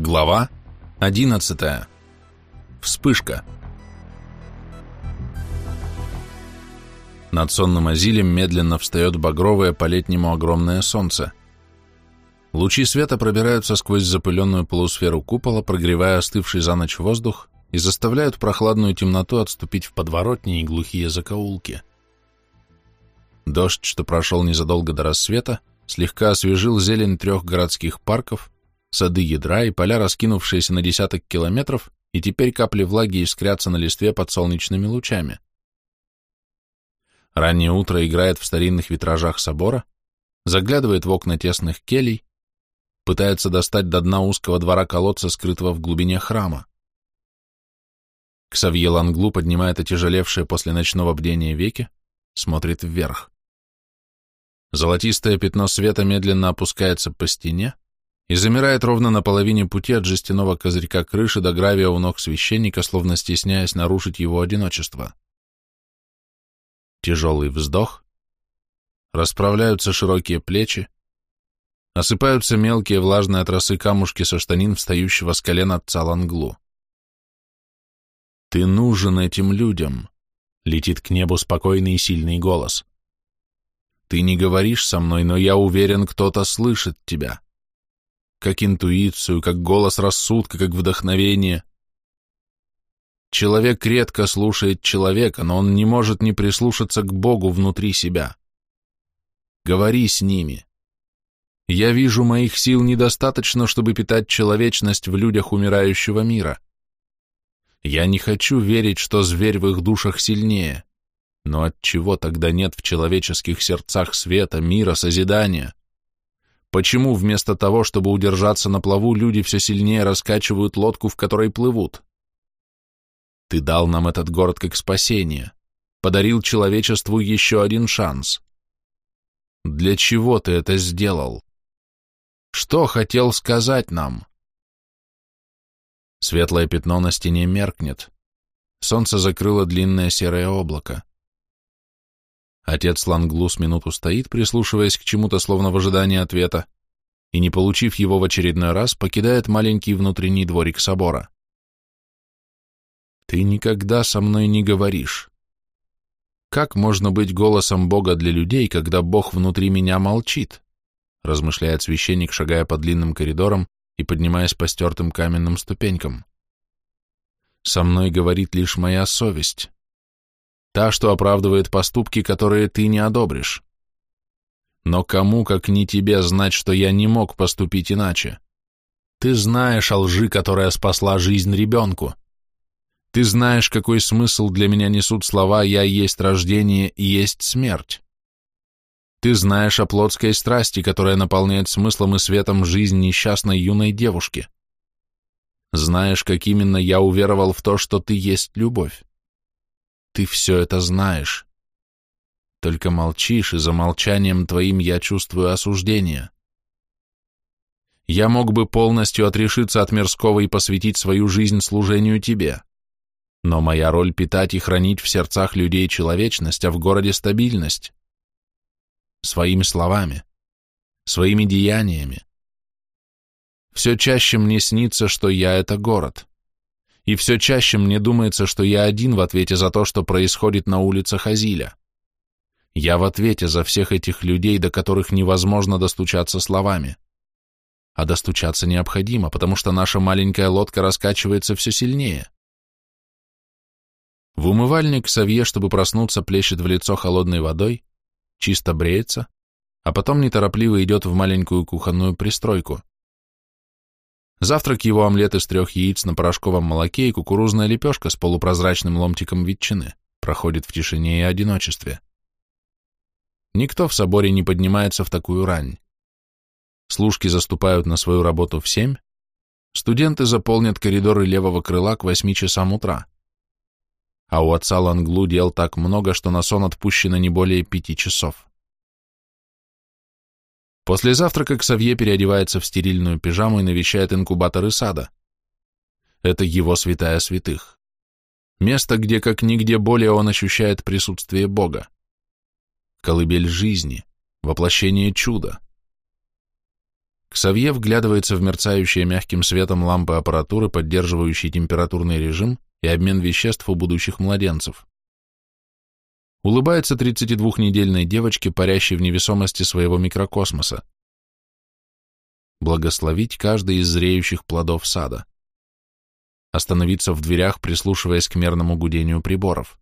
Глава 11. Вспышка. Над сонным азилем медленно встает багровое по-летнему огромное солнце. Лучи света пробираются сквозь запыленную полусферу купола, прогревая остывший за ночь воздух и заставляют прохладную темноту отступить в подворотни и глухие закоулки. Дождь, что прошел незадолго до рассвета, слегка освежил зелень трех городских парков, сады ядра и поля, раскинувшиеся на десяток километров, и теперь капли влаги искрятся на листве под солнечными лучами. Раннее утро играет в старинных витражах собора, заглядывает в окна тесных келей, пытается достать до дна узкого двора колодца, скрытого в глубине храма. Ксавье Ланглу поднимает отяжелевшие после ночного бдения веки, смотрит вверх. Золотистое пятно света медленно опускается по стене и замирает ровно на половине пути от жестяного козырька крыши до гравия у ног священника, словно стесняясь нарушить его одиночество. Тяжелый вздох, расправляются широкие плечи, осыпаются мелкие влажные от росы камушки со штанин встающего с колен отца Ланглу. «Ты нужен этим людям», — летит к небу спокойный и сильный голос. Ты не говоришь со мной, но я уверен, кто-то слышит тебя. Как интуицию, как голос рассудка, как вдохновение. Человек редко слушает человека, но он не может не прислушаться к Богу внутри себя. Говори с ними. Я вижу, моих сил недостаточно, чтобы питать человечность в людях умирающего мира. Я не хочу верить, что зверь в их душах сильнее. Но от чего тогда нет в человеческих сердцах света, мира, созидания? Почему вместо того, чтобы удержаться на плаву, люди все сильнее раскачивают лодку, в которой плывут? Ты дал нам этот город как спасение, подарил человечеству еще один шанс. Для чего ты это сделал? Что хотел сказать нам? Светлое пятно на стене меркнет. Солнце закрыло длинное серое облако. Отец Ланглус минуту стоит, прислушиваясь к чему-то, словно в ожидании ответа, и, не получив его в очередной раз, покидает маленький внутренний дворик собора. «Ты никогда со мной не говоришь. Как можно быть голосом Бога для людей, когда Бог внутри меня молчит?» размышляет священник, шагая по длинным коридорам и поднимаясь по стертым каменным ступенькам. «Со мной говорит лишь моя совесть» та, что оправдывает поступки, которые ты не одобришь. Но кому, как не тебе, знать, что я не мог поступить иначе? Ты знаешь о лжи, которая спасла жизнь ребенку. Ты знаешь, какой смысл для меня несут слова «я есть рождение и есть смерть». Ты знаешь о плотской страсти, которая наполняет смыслом и светом жизнь несчастной юной девушки. Знаешь, как именно я уверовал в то, что ты есть любовь. Ты все это знаешь. Только молчишь, и за молчанием твоим я чувствую осуждение. Я мог бы полностью отрешиться от мирского и посвятить свою жизнь служению тебе. Но моя роль питать и хранить в сердцах людей человечность, а в городе стабильность. Своими словами, своими деяниями. Все чаще мне снится, что я — это город и все чаще мне думается, что я один в ответе за то, что происходит на улицах Азиля. Я в ответе за всех этих людей, до которых невозможно достучаться словами. А достучаться необходимо, потому что наша маленькая лодка раскачивается все сильнее. В умывальник Савье, чтобы проснуться, плещет в лицо холодной водой, чисто бреется, а потом неторопливо идет в маленькую кухонную пристройку. Завтрак его омлет из трех яиц на порошковом молоке и кукурузная лепешка с полупрозрачным ломтиком ветчины проходит в тишине и одиночестве. Никто в соборе не поднимается в такую рань. Служки заступают на свою работу в семь, студенты заполнят коридоры левого крыла к восьми часам утра. А у отца Ланглу дел так много, что на сон отпущено не более пяти часов. После завтрака Ксавье переодевается в стерильную пижаму и навещает инкубаторы сада. Это его святая святых. Место, где как нигде более он ощущает присутствие Бога. Колыбель жизни, воплощение чуда. Ксавье вглядывается в мерцающие мягким светом лампы аппаратуры, поддерживающие температурный режим и обмен веществ у будущих младенцев. Улыбается 32-недельной девочке, парящей в невесомости своего микрокосмоса. Благословить каждый из зреющих плодов сада. Остановиться в дверях, прислушиваясь к мерному гудению приборов.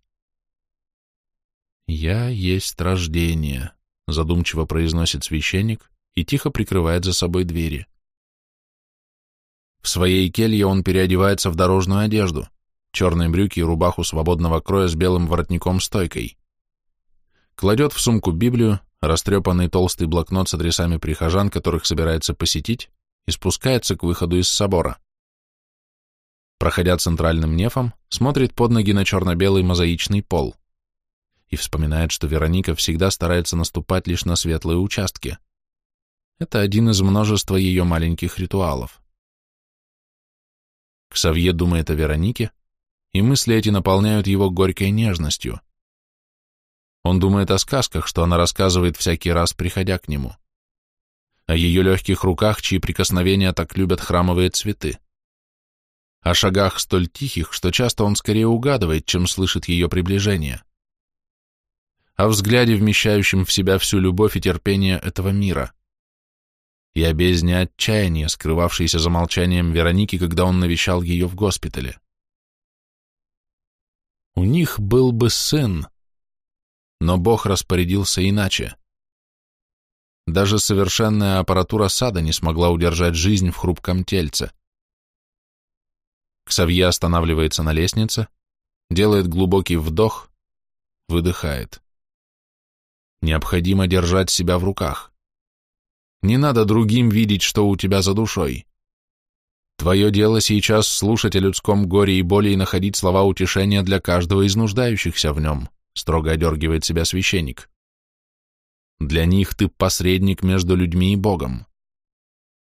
«Я есть рождение», — задумчиво произносит священник и тихо прикрывает за собой двери. В своей келье он переодевается в дорожную одежду, черные брюки и рубаху свободного кроя с белым воротником-стойкой. Кладет в сумку Библию, растрепанный толстый блокнот с адресами прихожан, которых собирается посетить, и спускается к выходу из собора. Проходя центральным нефом, смотрит под ноги на черно-белый мозаичный пол и вспоминает, что Вероника всегда старается наступать лишь на светлые участки. Это один из множества ее маленьких ритуалов. Ксавье думает о Веронике, и мысли эти наполняют его горькой нежностью. Он думает о сказках, что она рассказывает всякий раз, приходя к нему. О ее легких руках, чьи прикосновения так любят храмовые цветы. О шагах столь тихих, что часто он скорее угадывает, чем слышит ее приближение о взгляде, вмещающем в себя всю любовь и терпение этого мира, и о бездне отчаяния, скрывавшейся за молчанием Вероники, когда он навещал ее в госпитале. У них был бы сын, но Бог распорядился иначе. Даже совершенная аппаратура сада не смогла удержать жизнь в хрупком тельце. Ксавье останавливается на лестнице, делает глубокий вдох, выдыхает. Необходимо держать себя в руках. Не надо другим видеть, что у тебя за душой. Твое дело сейчас слушать о людском горе и боли и находить слова утешения для каждого из нуждающихся в нем, строго одергивает себя священник. Для них ты посредник между людьми и Богом.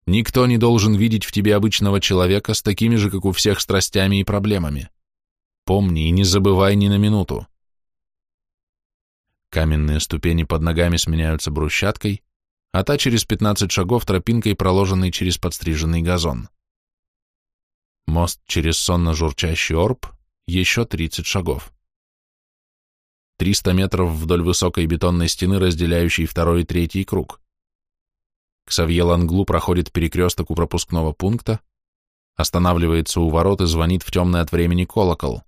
Никто не должен видеть в тебе обычного человека с такими же, как у всех, страстями и проблемами. Помни и не забывай ни на минуту. Каменные ступени под ногами сменяются брусчаткой, а та через 15 шагов тропинкой, проложенной через подстриженный газон. Мост через сонно-журчащий орб, еще 30 шагов. 300 метров вдоль высокой бетонной стены, разделяющей второй и третий круг. Ксавье Ланглу проходит перекресток у пропускного пункта, останавливается у ворот и звонит в темный от времени колокол.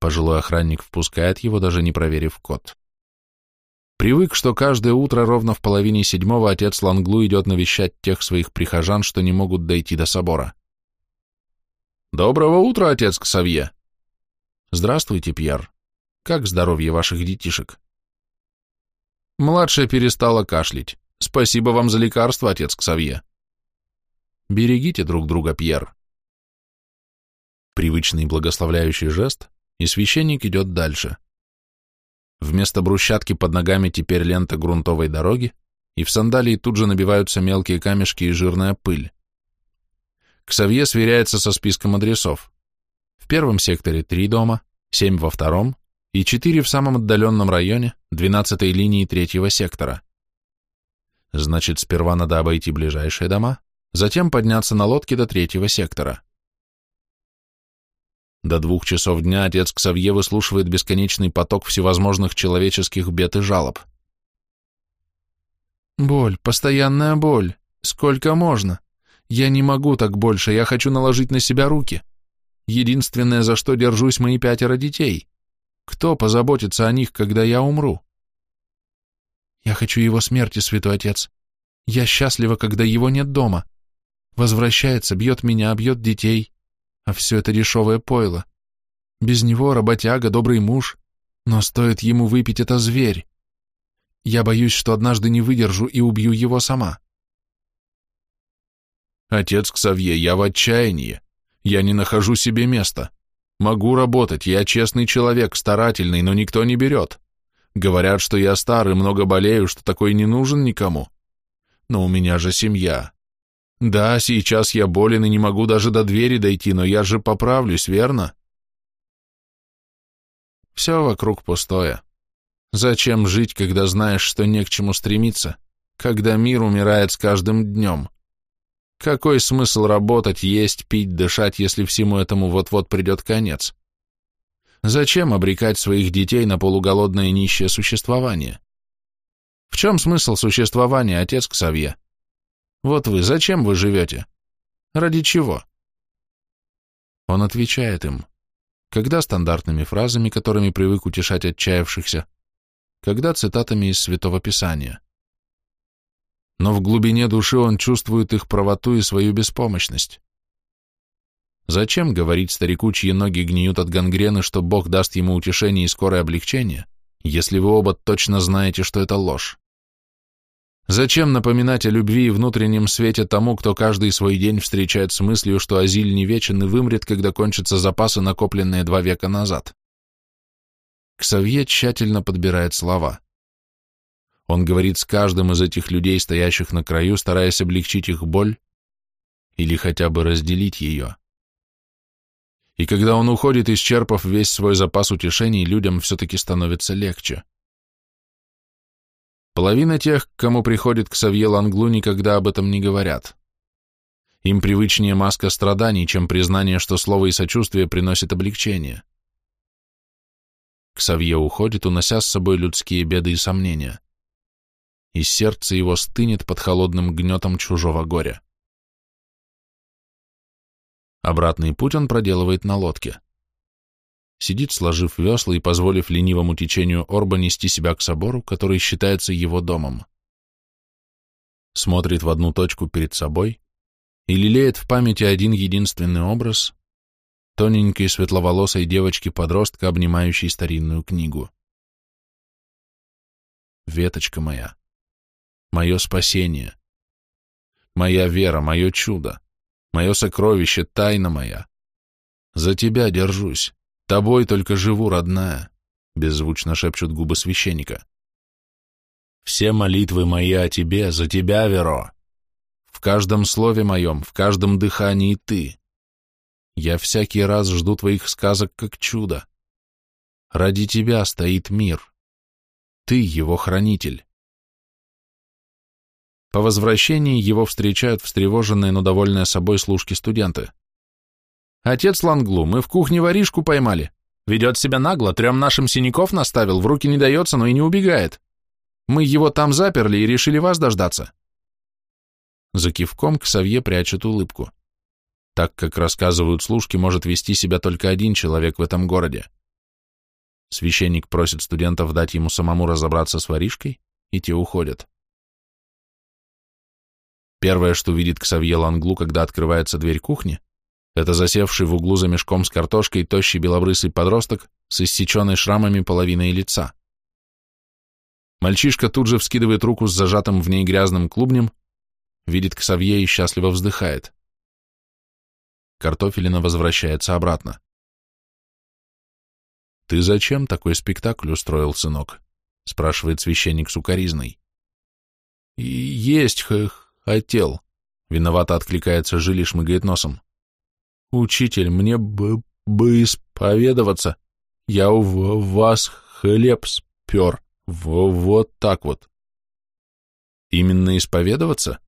Пожилой охранник впускает его, даже не проверив код. Привык, что каждое утро ровно в половине седьмого отец Ланглу идет навещать тех своих прихожан, что не могут дойти до собора. «Доброго утра, отец Ксавье!» «Здравствуйте, Пьер. Как здоровье ваших детишек?» Младшая перестала кашлять. «Спасибо вам за лекарство, отец Ксавье!» «Берегите друг друга, Пьер!» Привычный благословляющий жест, и священник идет дальше. Вместо брусчатки под ногами теперь лента грунтовой дороги, и в сандалии тут же набиваются мелкие камешки и жирная пыль. Ксавье сверяется со списком адресов. В первом секторе три дома, семь во втором и четыре в самом отдаленном районе, двенадцатой линии третьего сектора. Значит, сперва надо обойти ближайшие дома, затем подняться на лодке до третьего сектора. До двух часов дня отец Ксавье выслушивает бесконечный поток всевозможных человеческих бед и жалоб. «Боль, постоянная боль. Сколько можно? Я не могу так больше, я хочу наложить на себя руки. Единственное, за что держусь, мои пятеро детей. Кто позаботится о них, когда я умру?» «Я хочу его смерти, святой отец. Я счастлива, когда его нет дома. Возвращается, бьет меня, бьет детей. А все это дешевое пойло. Без него работяга, добрый муж, но стоит ему выпить это зверь. Я боюсь, что однажды не выдержу и убью его сама. Отец Ксавье, я в отчаянии. Я не нахожу себе места. Могу работать, я честный человек, старательный, но никто не берет. Говорят, что я старый, много болею, что такой не нужен никому. Но у меня же семья. Да, сейчас я болен и не могу даже до двери дойти, но я же поправлюсь, верно? Все вокруг пустое. Зачем жить, когда знаешь, что не к чему стремиться, когда мир умирает с каждым днем. Какой смысл работать, есть, пить, дышать, если всему этому вот-вот придет конец? Зачем обрекать своих детей на полуголодное нищее существование? В чем смысл существования, отец Ксавье? Вот вы, зачем вы живете? Ради чего? Он отвечает им, когда стандартными фразами, которыми привык утешать отчаявшихся, когда цитатами из Святого Писания. Но в глубине души он чувствует их правоту и свою беспомощность. Зачем говорить старику, чьи ноги гниют от гангрены, что Бог даст ему утешение и скорое облегчение, если вы оба точно знаете, что это ложь? Зачем напоминать о любви и внутреннем свете тому, кто каждый свой день встречает с мыслью, что Азиль не вечен и вымрет, когда кончатся запасы, накопленные два века назад? Ксавье тщательно подбирает слова. Он говорит с каждым из этих людей, стоящих на краю, стараясь облегчить их боль или хотя бы разделить ее. И когда он уходит, исчерпав весь свой запас утешений, людям все-таки становится легче. Половина тех, кому приходит к Савье Ланглу, никогда об этом не говорят. Им привычнее маска страданий, чем признание, что слово и сочувствие приносит облегчение. Ксавье уходит, унося с собой людские беды и сомнения. И сердце его стынет под холодным гнетом чужого горя. Обратный путь он проделывает на лодке. Сидит, сложив весла и позволив ленивому течению Орба нести себя к собору, который считается его домом. Смотрит в одну точку перед собой и лелеет в памяти один единственный образ тоненькой светловолосой девочки-подростка, обнимающей старинную книгу. Веточка моя, мое спасение, моя вера, мое чудо, мое сокровище, тайна моя. За тебя держусь, тобой только живу, родная, беззвучно шепчут губы священника. Все молитвы мои о тебе, за тебя, Веро. В каждом слове моем, в каждом дыхании ты. Я всякий раз жду твоих сказок как чудо. Ради тебя стоит мир. Ты его хранитель. По возвращении его встречают встревоженные, но довольные собой служки-студенты. «Отец Ланглу, мы в кухне воришку поймали. Ведет себя нагло, трем нашим синяков наставил, в руки не дается, но и не убегает. Мы его там заперли и решили вас дождаться». За кивком Ксавье прячет улыбку. Так, как рассказывают служки, может вести себя только один человек в этом городе. Священник просит студентов дать ему самому разобраться с воришкой, и те уходят. Первое, что видит Ксавье Ланглу, когда открывается дверь кухни, это засевший в углу за мешком с картошкой тощий белобрысый подросток с иссеченной шрамами половиной лица. Мальчишка тут же вскидывает руку с зажатым в ней грязным клубнем, видит Ксавье и счастливо вздыхает. Картофелина возвращается обратно. «Ты зачем такой спектакль устроил, сынок?» — спрашивает священник сукаризной. «Есть хотел. Виновато откликается Жили, шмыгает носом. Учитель, мне бы, бы исповедоваться. Я у вас хлеб спер. В вот так вот. Именно исповедоваться?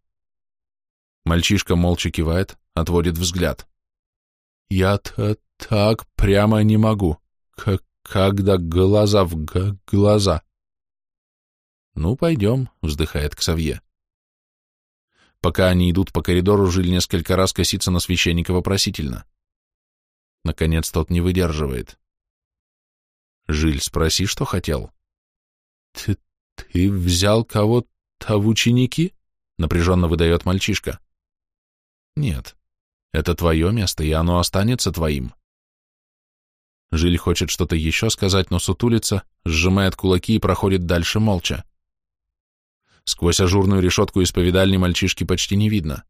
Мальчишка молча кивает, отводит взгляд. Я-то так прямо не могу, как когда глаза в глаза. Ну, пойдем, вздыхает Ксавье. Пока они идут по коридору, Жиль несколько раз косится на священника вопросительно. Наконец тот не выдерживает. Жиль, спроси, что хотел. Ты, ты взял кого-то в ученики? Напряженно выдает мальчишка. Нет, это твое место, и оно останется твоим. Жиль хочет что-то еще сказать, но сутулится, сжимает кулаки и проходит дальше молча. Сквозь ажурную решетку исповедальни мальчишки почти не видно.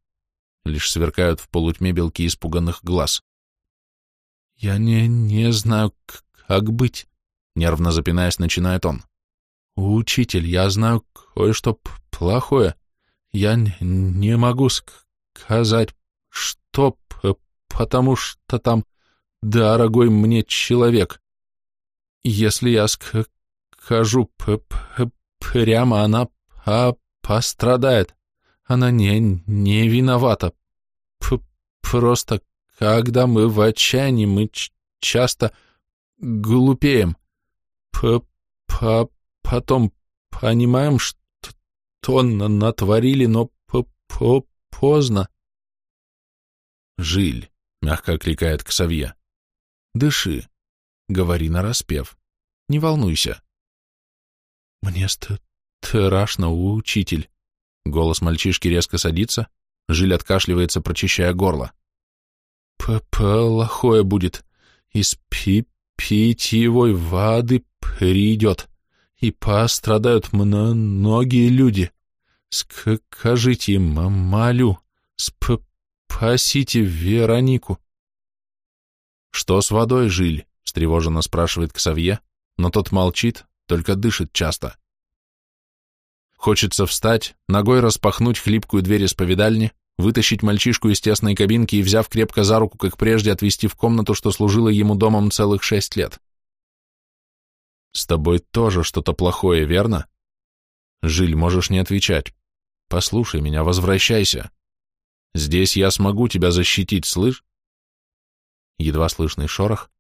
Лишь сверкают в полутьме белки испуганных глаз. «Я не, не знаю, как быть», — нервно запинаясь, начинает он. «Учитель, я знаю кое-что плохое. Я не могу сказать, что, потому что там дорогой мне человек. Если я скажу прямо, она а пострадает. Она не, не виновата. П просто, когда мы в отчаянии, мы часто глупеем. П -п Потом понимаем, что натворили, но п -п поздно. Жиль, мягко окликает Ксавье. Дыши. Говори нараспев. Не волнуйся. Мне страшно, учитель. Голос мальчишки резко садится, Жиль откашливается, прочищая горло. П «Плохое будет. Из пи питьевой воды придет, и пострадают многие люди. Скажите молю, спасите Веронику». «Что с водой, Жиль?» — встревоженно спрашивает Ксавье, но тот молчит, только дышит часто. Хочется встать, ногой распахнуть хлипкую дверь исповедальни, вытащить мальчишку из тесной кабинки и, взяв крепко за руку, как прежде, отвести в комнату, что служила ему домом целых шесть лет. «С тобой тоже что-то плохое, верно?» «Жиль, можешь не отвечать. Послушай меня, возвращайся. Здесь я смогу тебя защитить, слышь?» Едва слышный шорох.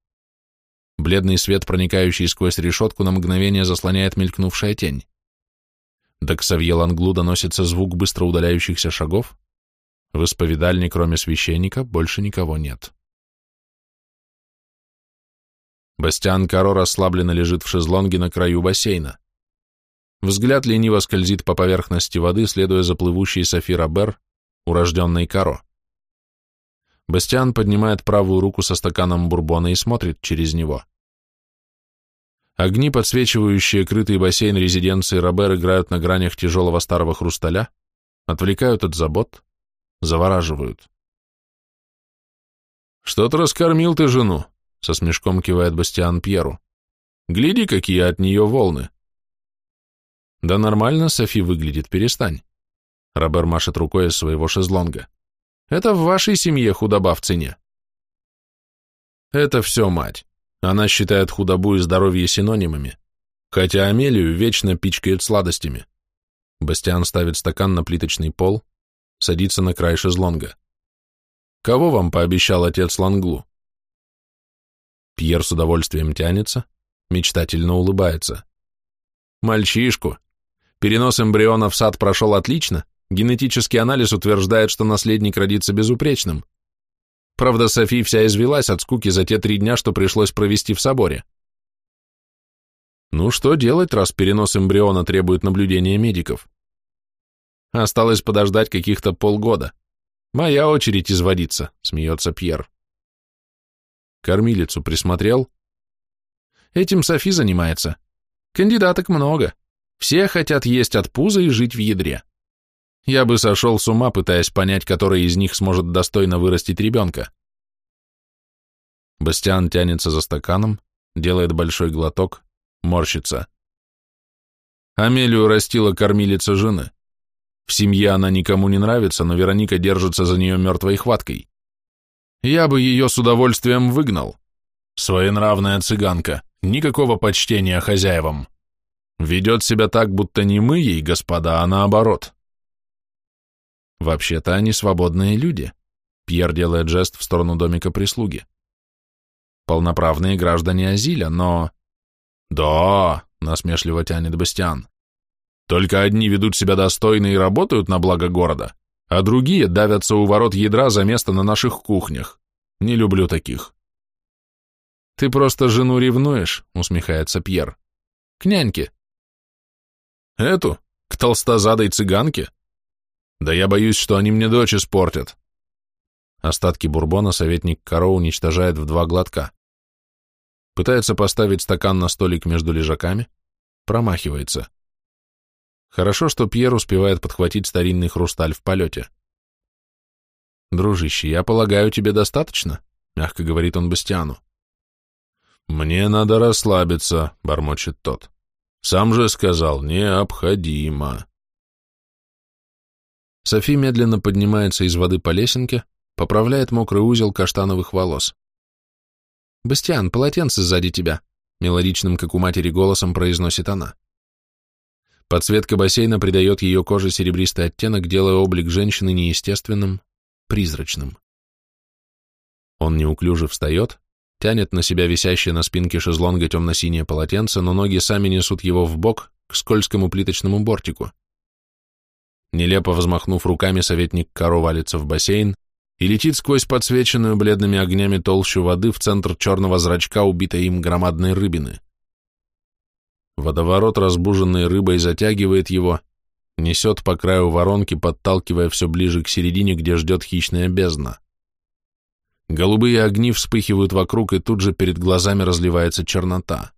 Бледный свет, проникающий сквозь решетку, на мгновение заслоняет мелькнувшая тень. До Ксавье Ланглу доносится звук быстро удаляющихся шагов. В исповедальне, кроме священника, больше никого нет. Бастиан Каро расслабленно лежит в шезлонге на краю бассейна. Взгляд лениво скользит по поверхности воды, следуя за плывущей Софи Робер, урожденной Каро. Бастиан поднимает правую руку со стаканом бурбона и смотрит через него. Огни, подсвечивающие крытый бассейн резиденции Робер, играют на гранях тяжелого старого хрусталя, отвлекают от забот, завораживают. «Что-то раскормил ты жену», — со смешком кивает Бастиан Пьеру. «Гляди, какие от нее волны». «Да нормально Софи выглядит, перестань». Робер машет рукой из своего шезлонга. «Это в вашей семье худоба в цене». «Это все мать. Она считает худобу и здоровье синонимами, хотя Амелию вечно пичкает сладостями. Бастиан ставит стакан на плиточный пол, садится на край шезлонга. «Кого вам пообещал отец Ланглу?» Пьер с удовольствием тянется, мечтательно улыбается. «Мальчишку. Перенос эмбриона в сад прошел отлично, генетический анализ утверждает, что наследник родится безупречным. Правда, Софи вся извелась от скуки за те три дня, что пришлось провести в соборе. Ну что делать, раз перенос эмбриона требует наблюдения медиков? Осталось подождать каких-то полгода. Моя очередь изводиться, смеется Пьер. Кормилицу присмотрел? Этим Софи занимается. Кандидаток много. Все хотят есть от пуза и жить в ядре. Я бы сошел с ума, пытаясь понять, который из них сможет достойно вырастить ребенка. Бастиан тянется за стаканом, делает большой глоток, морщится. Амелию растила кормилица жены. В семье она никому не нравится, но Вероника держится за нее мертвой хваткой. Я бы ее с удовольствием выгнал. Своенравная цыганка, никакого почтения хозяевам. Ведет себя так, будто не мы ей, господа, а наоборот. Вообще-то они свободные люди. Пьер делает жест в сторону домика прислуги. Полноправные граждане Азиля, но... Да, насмешливо тянет Бастиан. Только одни ведут себя достойно и работают на благо города, а другие давятся у ворот ядра за место на наших кухнях. Не люблю таких. Ты просто жену ревнуешь, усмехается Пьер. К няньке. Эту? К толстозадой цыганке? Да я боюсь, что они мне дочь испортят. Остатки бурбона советник Каро уничтожает в два глотка. Пытается поставить стакан на столик между лежаками, промахивается. Хорошо, что Пьер успевает подхватить старинный хрусталь в полете. «Дружище, я полагаю, тебе достаточно?» — мягко говорит он Бастиану. «Мне надо расслабиться», — бормочет тот. «Сам же сказал, необходимо». Софи медленно поднимается из воды по лесенке, поправляет мокрый узел каштановых волос. «Бастиан, полотенце сзади тебя», — мелодичным, как у матери, голосом произносит она. Подсветка бассейна придает ее коже серебристый оттенок, делая облик женщины неестественным, призрачным. Он неуклюже встает, тянет на себя висящее на спинке шезлонга темно-синее полотенце, но ноги сами несут его в бок к скользкому плиточному бортику. Нелепо взмахнув руками, советник Каро валится в бассейн и летит сквозь подсвеченную бледными огнями толщу воды в центр черного зрачка убитой им громадной рыбины. Водоворот, разбуженный рыбой, затягивает его, несет по краю воронки, подталкивая все ближе к середине, где ждет хищная бездна. Голубые огни вспыхивают вокруг, и тут же перед глазами разливается чернота.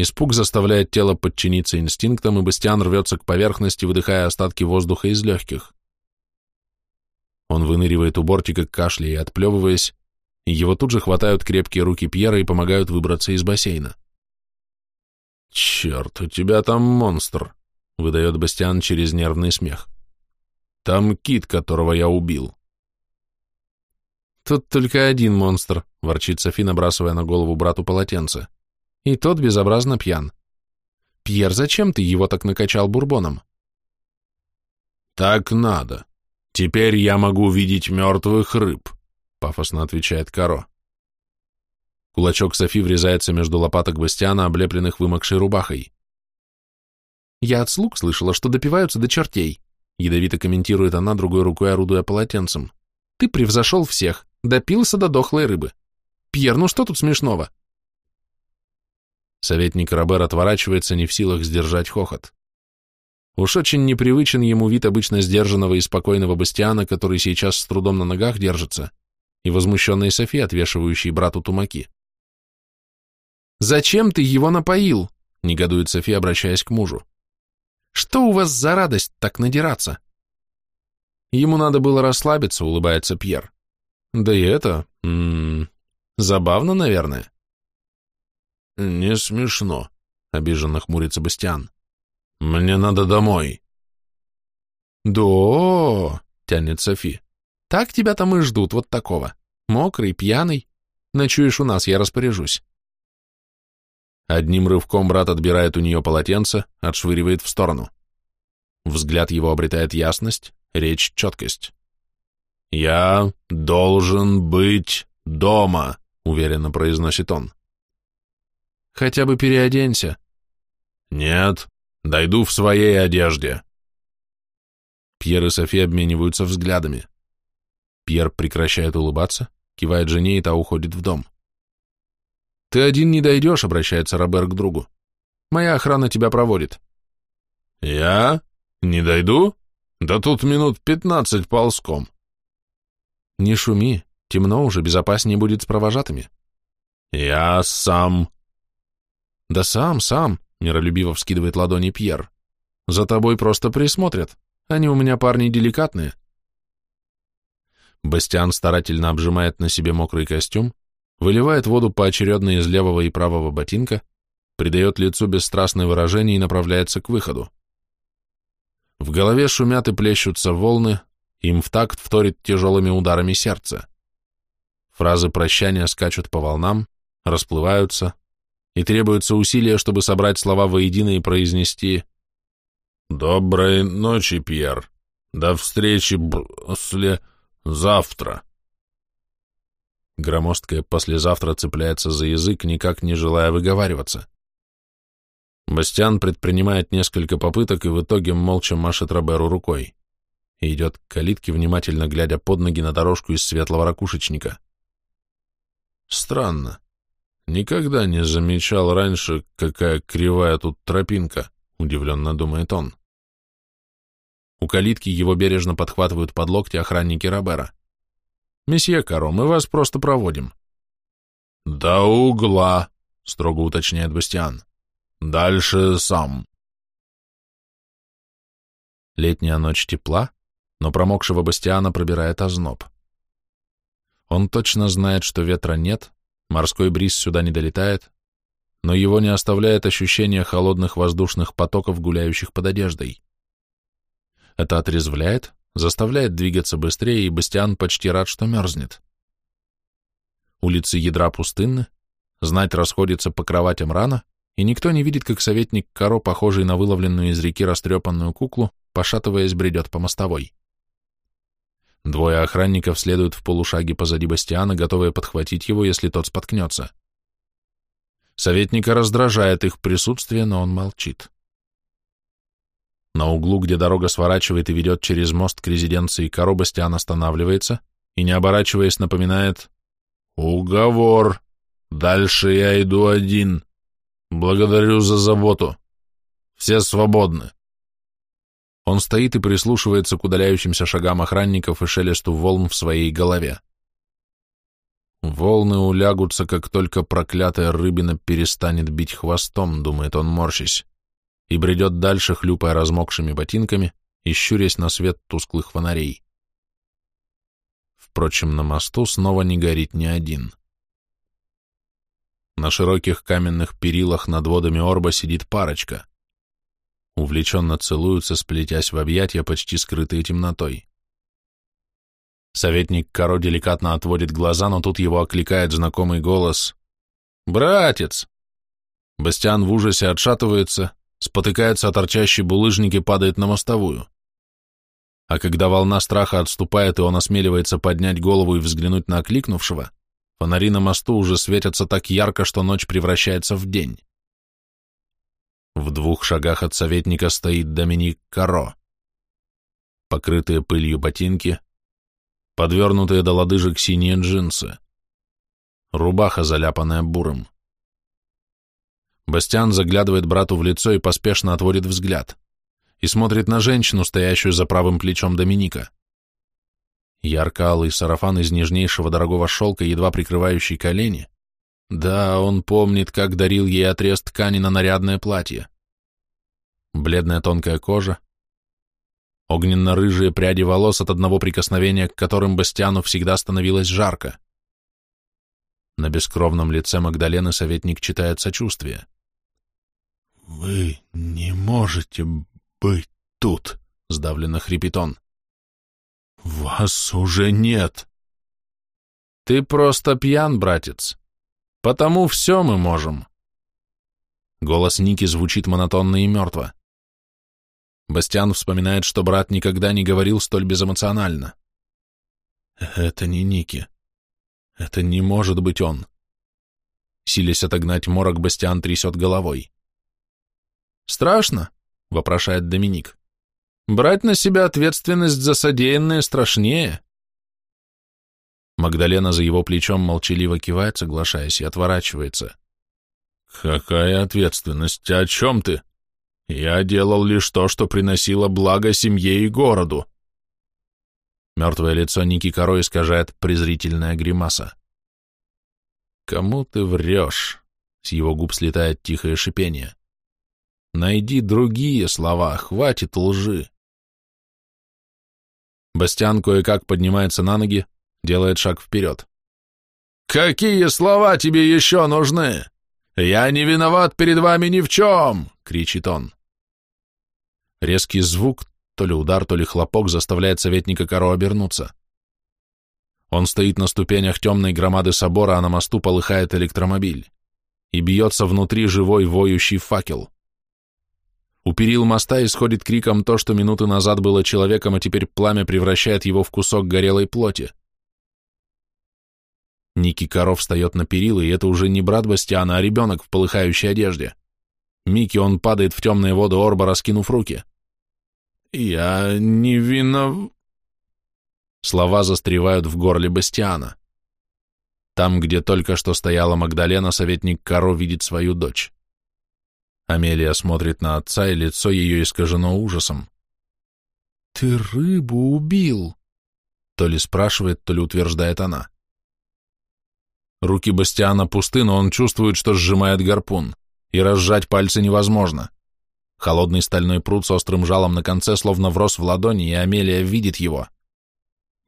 Испуг заставляет тело подчиниться инстинктам, и Бастиан рвется к поверхности, выдыхая остатки воздуха из легких. Он выныривает у бортика, кашляя и отплевываясь, и его тут же хватают крепкие руки Пьера и помогают выбраться из бассейна. «Черт, у тебя там монстр!» — выдает Бастиан через нервный смех. «Там кит, которого я убил». «Тут только один монстр», — ворчит Софи, набрасывая на голову брату полотенце. «И тот безобразно пьян. Пьер, зачем ты его так накачал бурбоном?» «Так надо. Теперь я могу видеть мертвых рыб», — пафосно отвечает Каро. Кулачок Софи врезается между лопаток Бастиана, облепленных вымокшей рубахой. «Я от слуг слышала, что допиваются до чертей», — ядовито комментирует она, другой рукой орудуя полотенцем. «Ты превзошел всех, допился до дохлой рыбы. Пьер, ну что тут смешного?» Советник Робер отворачивается, не в силах сдержать хохот. Уж очень непривычен ему вид обычно сдержанного и спокойного Бастиана, который сейчас с трудом на ногах держится, и возмущенной Софи, отвешивающей брату тумаки. «Зачем ты его напоил?» — негодует София, обращаясь к мужу. «Что у вас за радость так надираться?» Ему надо было расслабиться, улыбается Пьер. Да и это... М -м, забавно, наверное. Не смешно, обиженно хмурится Бастиан. Мне надо домой. Да, тянет Софи. Так тебя там и ждут, вот такого. Мокрый, пьяный. Ночуешь у нас, я распоряжусь. Одним рывком брат отбирает у нее полотенце, отшвыривает в сторону. Взгляд его обретает ясность, речь четкость. «Я должен быть дома», — уверенно произносит он. «Хотя бы переоденься». «Нет, дойду в своей одежде». Пьер и Софи обмениваются взглядами. Пьер прекращает улыбаться, кивает жене, и та уходит в дом. «Ты один не дойдешь», — обращается Робер к другу. «Моя охрана тебя проводит». «Я? Не дойду? Да тут минут пятнадцать ползком». «Не шуми, темно уже, безопаснее будет с провожатыми». «Я сам». «Да сам, сам», — миролюбиво вскидывает ладони Пьер. «За тобой просто присмотрят. Они у меня парни деликатные». Бастиан старательно обжимает на себе мокрый костюм, выливает воду поочередно из левого и правого ботинка, придает лицу бесстрастное выражение и направляется к выходу. В голове шумят и плещутся волны, им в такт вторит тяжелыми ударами сердце. Фразы прощания скачут по волнам, расплываются, и требуется усилие, чтобы собрать слова воедино и произнести «Доброй ночи, Пьер. До встречи после завтра». Громоздкое послезавтра цепляется за язык, никак не желая выговариваться. Бастиан предпринимает несколько попыток и в итоге молча машет Роберу рукой и идет к калитке, внимательно глядя под ноги на дорожку из светлого ракушечника. Странно. Никогда не замечал раньше, какая кривая тут тропинка, удивленно думает он. У калитки его бережно подхватывают под локти охранники Робера. «Месье Каро, мы вас просто проводим». «До угла», — строго уточняет Бастиан. «Дальше сам». Летняя ночь тепла, но промокшего Бастиана пробирает озноб. Он точно знает, что ветра нет, морской бриз сюда не долетает, но его не оставляет ощущение холодных воздушных потоков, гуляющих под одеждой. Это отрезвляет, заставляет двигаться быстрее, и Бастиан почти рад, что мерзнет. Улицы ядра пустынны, знать расходится по кроватям рано, и никто не видит, как советник Каро, похожий на выловленную из реки растрепанную куклу, пошатываясь, бредет по мостовой. Двое охранников следуют в полушаге позади Бастиана, готовые подхватить его, если тот споткнется. Советника раздражает их присутствие, но он молчит. На углу, где дорога сворачивает и ведет через мост к резиденции Каро, Бастиан останавливается и, не оборачиваясь, напоминает «Уговор! Дальше я иду один. Благодарю за заботу. Все свободны». Он стоит и прислушивается к удаляющимся шагам охранников и шелесту волн в своей голове. Волны улягутся, как только проклятая рыбина перестанет бить хвостом, думает он, морщись, и бредет дальше, хлюпая размокшими ботинками и щурясь на свет тусклых фонарей. Впрочем, на мосту снова не горит ни один. На широких каменных перилах над водами Орба сидит парочка увлеченно целуются, сплетясь в объятия, почти скрытые темнотой. Советник Каро деликатно отводит глаза, но тут его окликает знакомый голос. «Братец!» Бастиан в ужасе отшатывается, спотыкается о торчащей булыжнике, падает на мостовую. А когда волна страха отступает, и он осмеливается поднять голову и взглянуть на окликнувшего, фонари на мосту уже светятся так ярко, что ночь превращается в день. В двух шагах от советника стоит Доминик Каро. Покрытые пылью ботинки, подвернутые до лодыжек синие джинсы, рубаха, заляпанная буром. Бастиан заглядывает брату в лицо и поспешно отводит взгляд и смотрит на женщину, стоящую за правым плечом Доминика. Ярко-алый сарафан из нежнейшего дорогого шелка, едва прикрывающий колени, да, он помнит, как дарил ей отрез ткани на нарядное платье. Бледная тонкая кожа, огненно-рыжие пряди волос, от одного прикосновения к которым Бастиану всегда становилось жарко. На бескровном лице Магдалены советник читает сочувствие. «Вы не можете быть тут», — сдавленно хрипит он. «Вас уже нет». «Ты просто пьян, братец», Потому все мы можем. Голос Ники звучит монотонно и мертво. Бастиан вспоминает, что брат никогда не говорил столь безэмоционально. Это не Ники. Это не может быть он. Силясь отогнать морок, Бастиан трясет головой. «Страшно?» — вопрошает Доминик. «Брать на себя ответственность за содеянное страшнее». Магдалена за его плечом молчаливо кивает, соглашаясь, и отворачивается. «Какая ответственность? О чем ты? Я делал лишь то, что приносило благо семье и городу». Мертвое лицо Ники Коро искажает презрительная гримаса. «Кому ты врешь?» — с его губ слетает тихое шипение. «Найди другие слова, хватит лжи». Бастиан кое-как поднимается на ноги, делает шаг вперед. «Какие слова тебе еще нужны? Я не виноват перед вами ни в чем!» — кричит он. Резкий звук, то ли удар, то ли хлопок, заставляет советника Каро обернуться. Он стоит на ступенях темной громады собора, а на мосту полыхает электромобиль. И бьется внутри живой воющий факел. У перил моста исходит криком то, что минуты назад было человеком, а теперь пламя превращает его в кусок горелой плоти. Ники Коров встает на перила, и это уже не брат Бастиана, а ребенок в полыхающей одежде. Микки, он падает в темные воды Орба, раскинув руки. «Я не винов...» Слова застревают в горле Бастиана. Там, где только что стояла Магдалена, советник Каро видит свою дочь. Амелия смотрит на отца, и лицо ее искажено ужасом. «Ты рыбу убил!» То ли спрашивает, то ли утверждает она. Руки Бастиана пусты, но он чувствует, что сжимает гарпун, и разжать пальцы невозможно. Холодный стальной пруд с острым жалом на конце словно врос в ладони, и Амелия видит его.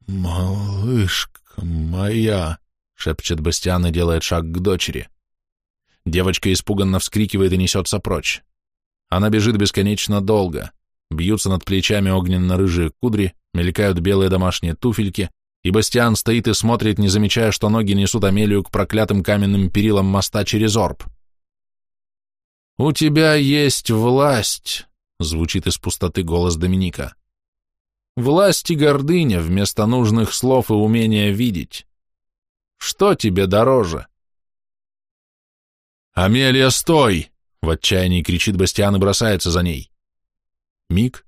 «Малышка моя!» — шепчет Бастиан и делает шаг к дочери. Девочка испуганно вскрикивает и несется прочь. Она бежит бесконечно долго. Бьются над плечами огненно-рыжие кудри, мелькают белые домашние туфельки, и Бастиан стоит и смотрит, не замечая, что ноги несут Амелию к проклятым каменным перилам моста через орб. «У тебя есть власть», — звучит из пустоты голос Доминика. «Власть и гордыня вместо нужных слов и умения видеть. Что тебе дороже?» «Амелия, стой!» — в отчаянии кричит Бастиан и бросается за ней. Миг,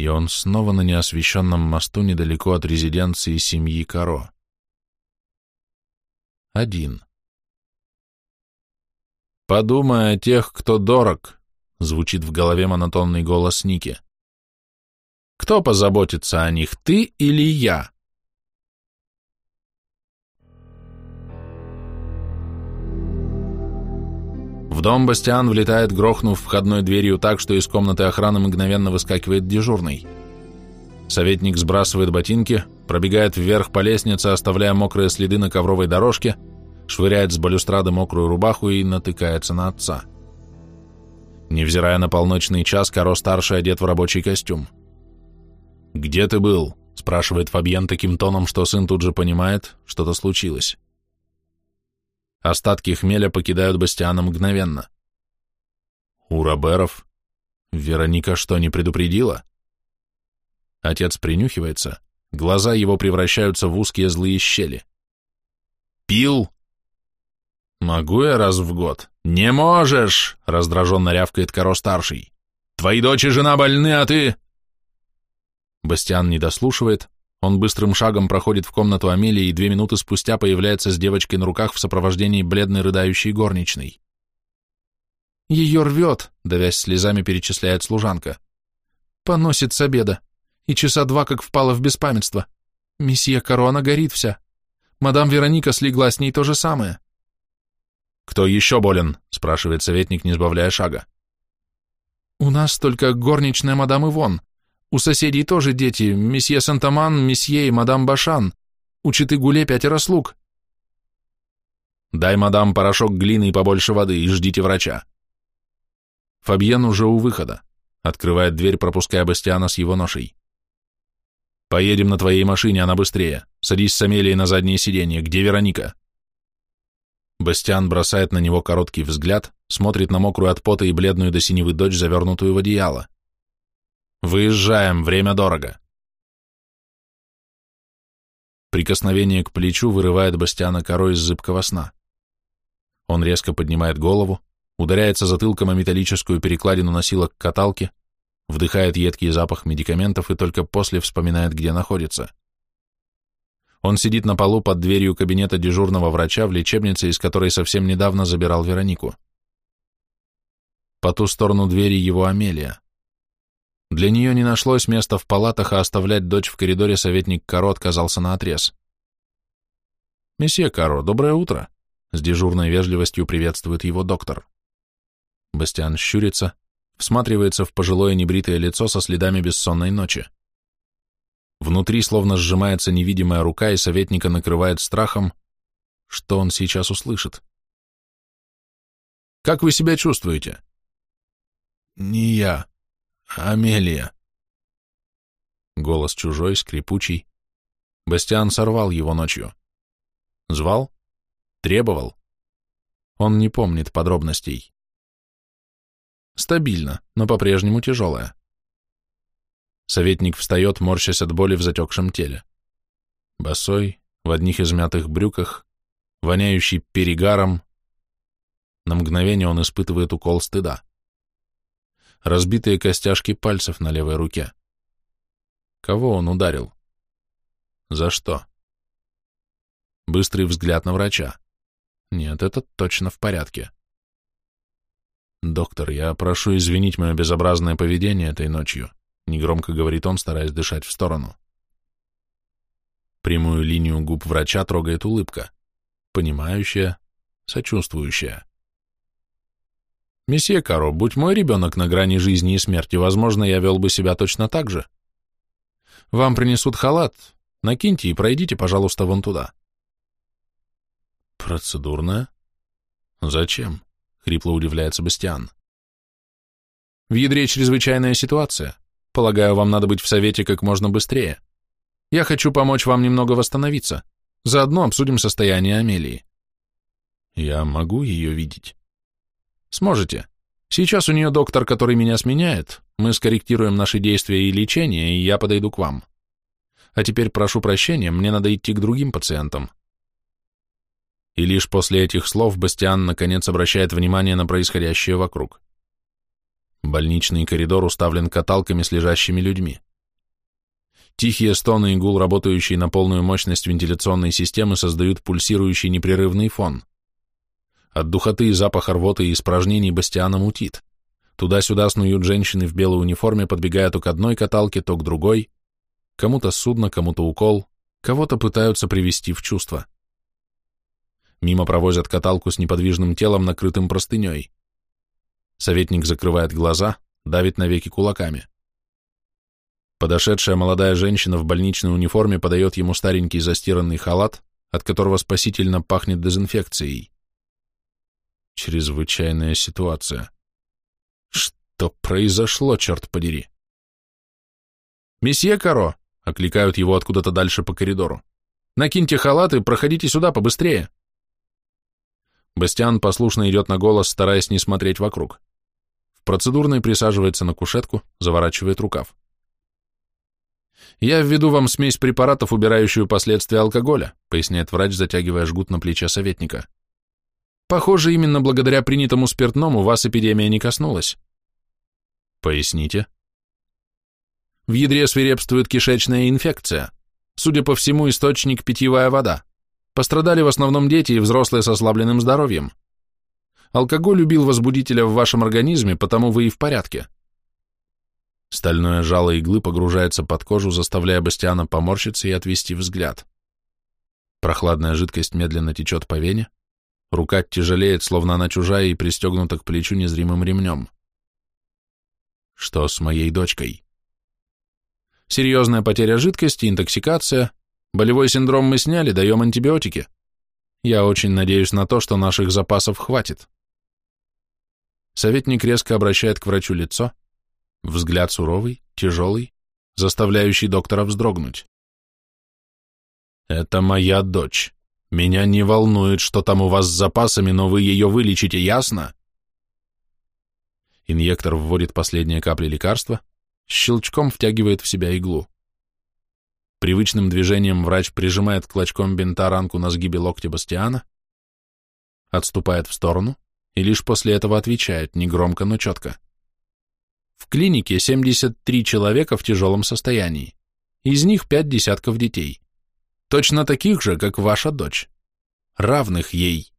и он снова на неосвещенном мосту недалеко от резиденции семьи Каро. Один. «Подумай о тех, кто дорог», — звучит в голове монотонный голос Ники. «Кто позаботится о них, ты или я?» В дом Бастиан влетает, грохнув входной дверью так, что из комнаты охраны мгновенно выскакивает дежурный. Советник сбрасывает ботинки, пробегает вверх по лестнице, оставляя мокрые следы на ковровой дорожке, швыряет с балюстрады мокрую рубаху и натыкается на отца. Невзирая на полночный час, Каро-старший одет в рабочий костюм. «Где ты был?» – спрашивает Фабьен таким тоном, что сын тут же понимает, что-то случилось. Остатки хмеля покидают Бастиана мгновенно. У Роберов? Вероника что, не предупредила? Отец принюхивается, глаза его превращаются в узкие злые щели. Пил? Могу я раз в год? Не можешь, раздраженно рявкает Каро-старший. Твои дочь и жена больны, а ты... Бастиан не дослушивает, он быстрым шагом проходит в комнату Амелии и две минуты спустя появляется с девочкой на руках в сопровождении бледной рыдающей горничной. «Ее рвет», — давясь слезами, перечисляет служанка. «Поносит с обеда. И часа два как впала в беспамятство. Месье Корона горит вся. Мадам Вероника слегла с ней то же самое». «Кто еще болен?» — спрашивает советник, не сбавляя шага. «У нас только горничная мадам Ивон. У соседей тоже дети, месье Сантаман, месье и мадам Башан. У Читы Гуле пятеро слуг. Дай, мадам, порошок глины и побольше воды, и ждите врача. Фабьен уже у выхода. Открывает дверь, пропуская Бастиана с его ношей. Поедем на твоей машине, она быстрее. Садись с Амелией на заднее сиденье. Где Вероника? Бастиан бросает на него короткий взгляд, смотрит на мокрую от пота и бледную до синевы дочь, завернутую в одеяло. Выезжаем, время дорого. Прикосновение к плечу вырывает Бастиана корой из зыбкого сна. Он резко поднимает голову, ударяется затылком о металлическую перекладину носилок каталки, вдыхает едкий запах медикаментов и только после вспоминает, где находится. Он сидит на полу под дверью кабинета дежурного врача в лечебнице, из которой совсем недавно забирал Веронику. По ту сторону двери его Амелия. Для нее не нашлось места в палатах, а оставлять дочь в коридоре советник Каро отказался на отрез. «Месье Каро, доброе утро!» С дежурной вежливостью приветствует его доктор. Бастиан щурится, всматривается в пожилое небритое лицо со следами бессонной ночи. Внутри словно сжимается невидимая рука, и советника накрывает страхом, что он сейчас услышит. «Как вы себя чувствуете?» «Не я», «Амелия!» Голос чужой, скрипучий. Бастиан сорвал его ночью. Звал? Требовал? Он не помнит подробностей. Стабильно, но по-прежнему тяжелая. Советник встает, морщась от боли в затекшем теле. Босой, в одних измятых брюках, воняющий перегаром. На мгновение он испытывает укол стыда разбитые костяшки пальцев на левой руке. Кого он ударил? За что? Быстрый взгляд на врача. Нет, это точно в порядке. «Доктор, я прошу извинить мое безобразное поведение этой ночью», негромко говорит он, стараясь дышать в сторону. Прямую линию губ врача трогает улыбка, понимающая, сочувствующая. «Месье Каро, будь мой ребенок на грани жизни и смерти, возможно, я вел бы себя точно так же. Вам принесут халат, накиньте и пройдите, пожалуйста, вон туда». «Процедурная? Зачем?» — хрипло удивляется Бастиан. «В ядре чрезвычайная ситуация. Полагаю, вам надо быть в совете как можно быстрее. Я хочу помочь вам немного восстановиться. Заодно обсудим состояние Амелии». «Я могу ее видеть?» Сможете. Сейчас у нее доктор, который меня сменяет. Мы скорректируем наши действия и лечение, и я подойду к вам. А теперь прошу прощения, мне надо идти к другим пациентам. И лишь после этих слов Бастиан наконец обращает внимание на происходящее вокруг. Больничный коридор уставлен каталками с лежащими людьми. Тихие стоны и гул, работающие на полную мощность вентиляционной системы, создают пульсирующий непрерывный фон. От духоты и запаха рвоты и испражнений Бастиана мутит. Туда-сюда снуют женщины в белой униформе, подбегая то к одной каталке, то к другой. Кому-то судно, кому-то укол, кого-то пытаются привести в чувство. Мимо провозят каталку с неподвижным телом, накрытым простыней. Советник закрывает глаза, давит навеки кулаками. Подошедшая молодая женщина в больничной униформе подает ему старенький застиранный халат, от которого спасительно пахнет дезинфекцией. Чрезвычайная ситуация. Что произошло, черт подери? «Месье Каро!» — окликают его откуда-то дальше по коридору. «Накиньте халат и проходите сюда побыстрее!» Бастиан послушно идет на голос, стараясь не смотреть вокруг. В процедурной присаживается на кушетку, заворачивает рукав. «Я введу вам смесь препаратов, убирающую последствия алкоголя», поясняет врач, затягивая жгут на плече советника. «Похоже, именно благодаря принятому спиртному вас эпидемия не коснулась». «Поясните». В ядре свирепствует кишечная инфекция. Судя по всему, источник – питьевая вода. Пострадали в основном дети и взрослые с ослабленным здоровьем. Алкоголь убил возбудителя в вашем организме, потому вы и в порядке. Стальное жало иглы погружается под кожу, заставляя Бастиана поморщиться и отвести взгляд. Прохладная жидкость медленно течет по вене, рука тяжелеет, словно она чужая и пристегнута к плечу незримым ремнем. Что с моей дочкой? Серьезная потеря жидкости, интоксикация, болевой синдром мы сняли, даем антибиотики. Я очень надеюсь на то, что наших запасов хватит. Советник резко обращает к врачу лицо, Взгляд суровый, тяжелый, заставляющий доктора вздрогнуть. «Это моя дочь. Меня не волнует, что там у вас с запасами, но вы ее вылечите, ясно?» Инъектор вводит последние капли лекарства, щелчком втягивает в себя иглу. Привычным движением врач прижимает клочком бинта ранку на сгибе локтя Бастиана, отступает в сторону и лишь после этого отвечает, негромко, но четко. В клинике 73 человека в тяжелом состоянии. Из них пять десятков детей. Точно таких же, как ваша дочь. Равных ей.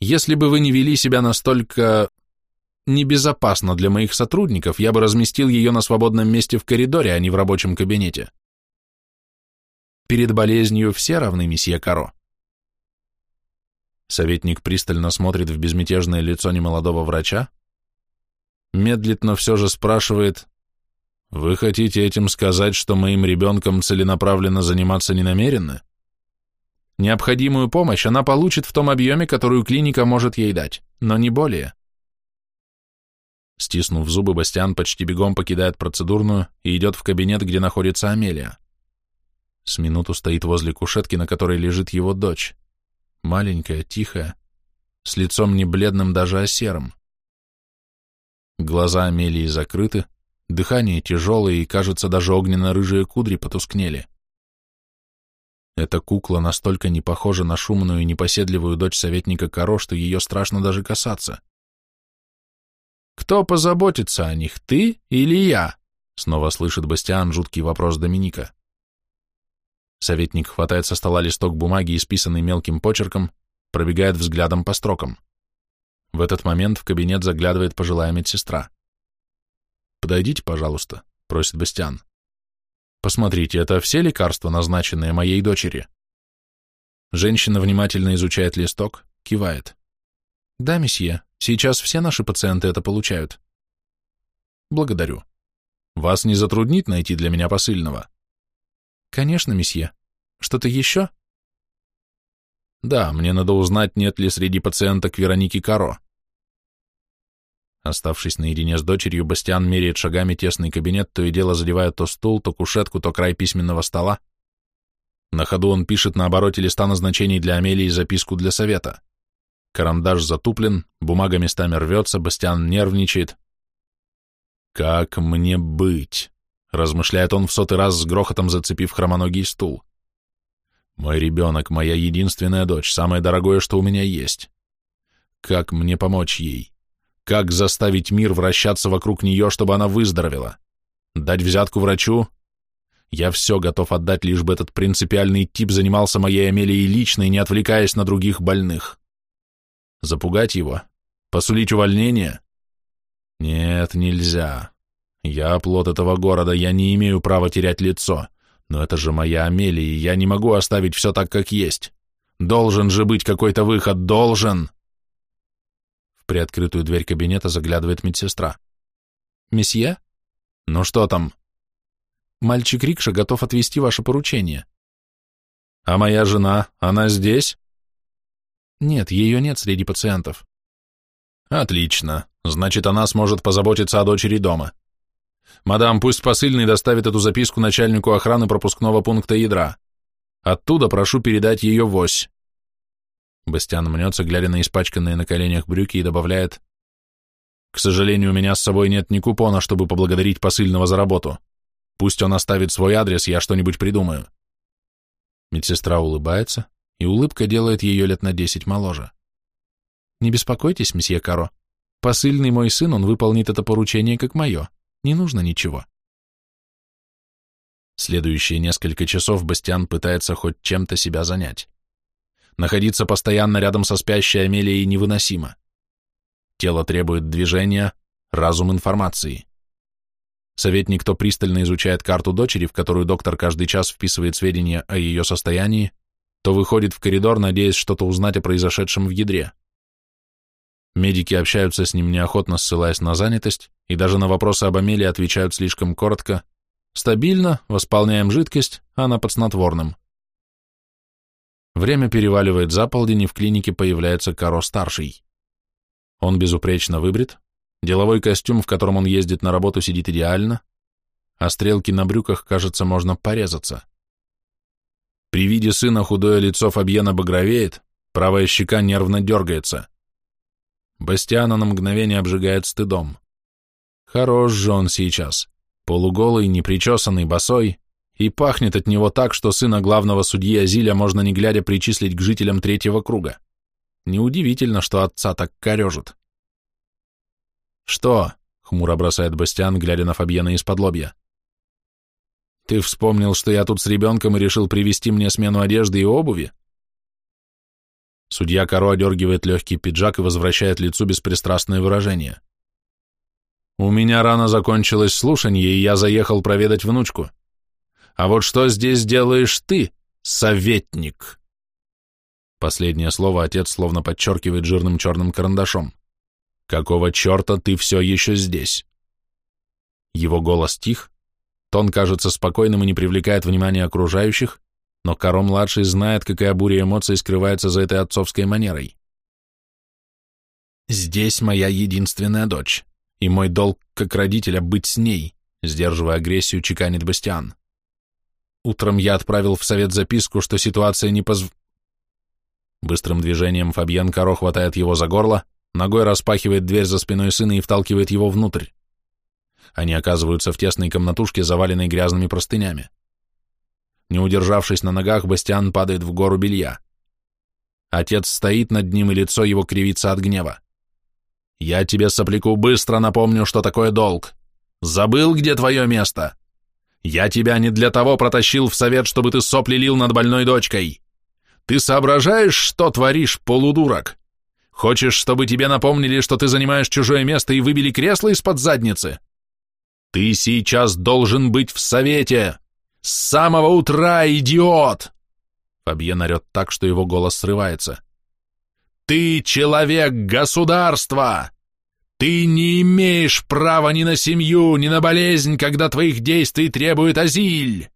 Если бы вы не вели себя настолько небезопасно для моих сотрудников, я бы разместил ее на свободном месте в коридоре, а не в рабочем кабинете. Перед болезнью все равны, месье Каро. Советник пристально смотрит в безмятежное лицо немолодого врача, медлит, но все же спрашивает, «Вы хотите этим сказать, что моим ребенком целенаправленно заниматься не намерены?» Необходимую помощь она получит в том объеме, которую клиника может ей дать, но не более. Стиснув зубы, Бастиан почти бегом покидает процедурную и идет в кабинет, где находится Амелия. С минуту стоит возле кушетки, на которой лежит его дочь. Маленькая, тихая, с лицом не бледным даже, а серым. Глаза Амелии закрыты, дыхание тяжелое и, кажется, даже огненно-рыжие кудри потускнели. Эта кукла настолько не похожа на шумную и непоседливую дочь советника Каро, что ее страшно даже касаться. «Кто позаботится о них, ты или я?» Снова слышит Бастиан жуткий вопрос Доминика. Советник хватает со стола листок бумаги, исписанный мелким почерком, пробегает взглядом по строкам. В этот момент в кабинет заглядывает пожилая медсестра. «Подойдите, пожалуйста», — просит Бастиан. «Посмотрите, это все лекарства, назначенные моей дочери?» Женщина внимательно изучает листок, кивает. «Да, месье, сейчас все наши пациенты это получают». «Благодарю. Вас не затруднит найти для меня посыльного?» «Конечно, месье. Что-то еще?» Да, мне надо узнать, нет ли среди пациенток Вероники Каро. Оставшись наедине с дочерью, Бастиан меряет шагами тесный кабинет, то и дело задевая то стул, то кушетку, то край письменного стола. На ходу он пишет на обороте листа назначений для Амелии записку для совета. Карандаш затуплен, бумага местами рвется, Бастиан нервничает. «Как мне быть?» — размышляет он в сотый раз с грохотом зацепив хромоногий стул. «Мой ребенок, моя единственная дочь, самое дорогое, что у меня есть. Как мне помочь ей? Как заставить мир вращаться вокруг нее, чтобы она выздоровела? Дать взятку врачу? Я все готов отдать, лишь бы этот принципиальный тип занимался моей Амелией лично и не отвлекаясь на других больных. Запугать его? Посулить увольнение? Нет, нельзя. Я плод этого города, я не имею права терять лицо. Но это же моя Амелия, я не могу оставить все так, как есть. Должен же быть какой-то выход, должен. Приоткрытую дверь кабинета заглядывает медсестра. «Месье?» «Ну что там?» Мальчик Рикша готов отвести ваше поручение. А моя жена, она здесь? Нет, ее нет среди пациентов. Отлично. Значит, она сможет позаботиться о дочери дома. Мадам, пусть посыльный доставит эту записку начальнику охраны пропускного пункта ядра. Оттуда прошу передать ее в ось. Бастиан мнется, глядя на испачканные на коленях брюки, и добавляет, «К сожалению, у меня с собой нет ни купона, чтобы поблагодарить посыльного за работу. Пусть он оставит свой адрес, я что-нибудь придумаю. Медсестра улыбается, и улыбка делает ее лет на десять моложе. Не беспокойтесь, месье Каро. Посыльный мой сын, он выполнит это поручение как мое. Не нужно ничего. Следующие несколько часов Бастиан пытается хоть чем-то себя занять. Находиться постоянно рядом со спящей Амелией невыносимо. Тело требует движения, разум информации. Советник то пристально изучает карту дочери, в которую доктор каждый час вписывает сведения о ее состоянии, то выходит в коридор, надеясь что-то узнать о произошедшем в ядре. Медики общаются с ним неохотно, ссылаясь на занятость, и даже на вопросы об Амелии отвечают слишком коротко. Стабильно, восполняем жидкость, она под снотворным. Время переваливает за полдень, и в клинике появляется Каро-старший. Он безупречно выбрит, Деловой костюм, в котором он ездит на работу, сидит идеально, а стрелки на брюках, кажется, можно порезаться. При виде сына худое лицо Фабьена багровеет, правая щека нервно дергается. Бастиана на мгновение обжигает стыдом. Хорош же он сейчас, полуголый, непричесанный, босой, и пахнет от него так, что сына главного судьи Азиля можно не глядя причислить к жителям третьего круга. Неудивительно, что отца так корежит. «Что?» — хмуро бросает Бастиан, глядя на Фабьена из-под лобья. «Ты вспомнил, что я тут с ребенком и решил привезти мне смену одежды и обуви?» Судья Каро одергивает легкий пиджак и возвращает лицу беспристрастное выражение. «У меня рано закончилось слушание, и я заехал проведать внучку. А вот что здесь делаешь ты, советник?» Последнее слово отец словно подчеркивает жирным черным карандашом. Какого черта ты все еще здесь? Его голос тих, тон кажется спокойным и не привлекает внимания окружающих, но Каро-младший знает, какая буря эмоций скрывается за этой отцовской манерой. «Здесь моя единственная дочь, и мой долг как родителя быть с ней», сдерживая агрессию, чеканит Бастиан. «Утром я отправил в совет записку, что ситуация не позв...» Быстрым движением Фабьен Каро хватает его за горло, ногой распахивает дверь за спиной сына и вталкивает его внутрь. Они оказываются в тесной комнатушке, заваленной грязными простынями. Не удержавшись на ногах, Бастиан падает в гору белья. Отец стоит над ним, и лицо его кривится от гнева. «Я тебе, сопляку, быстро напомню, что такое долг. Забыл, где твое место? Я тебя не для того протащил в совет, чтобы ты сопли лил над больной дочкой. Ты соображаешь, что творишь, полудурок?» Хочешь, чтобы тебе напомнили, что ты занимаешь чужое место и выбили кресло из-под задницы? Ты сейчас должен быть в совете! С самого утра, идиот!» Фабьен орет так, что его голос срывается. «Ты человек государства! Ты не имеешь права ни на семью, ни на болезнь, когда твоих действий требует азиль!»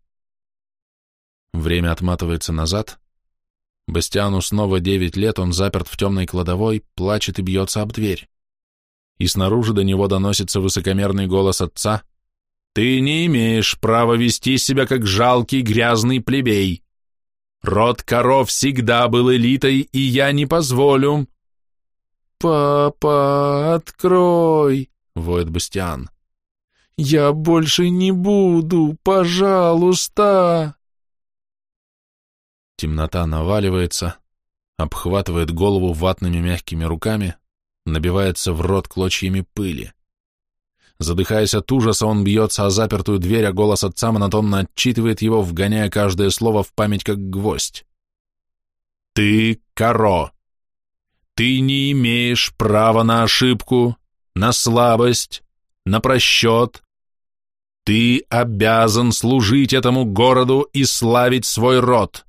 Время отматывается назад, Бастиану снова девять лет, он заперт в темной кладовой, плачет и бьется об дверь. И снаружи до него доносится высокомерный голос отца. «Ты не имеешь права вести себя как жалкий грязный плебей. Род коров всегда был элитой, и я не позволю. «Папа, открой!» — воет Бастиан. «Я больше не буду, пожалуйста!» Темнота наваливается, обхватывает голову ватными мягкими руками, набивается в рот клочьями пыли. Задыхаясь от ужаса, он бьется о запертую дверь, а голос отца монотонно отчитывает его, вгоняя каждое слово в память как гвоздь. «Ты Каро. Ты не имеешь права на ошибку, на слабость, на просчет. Ты обязан служить этому городу и славить свой род.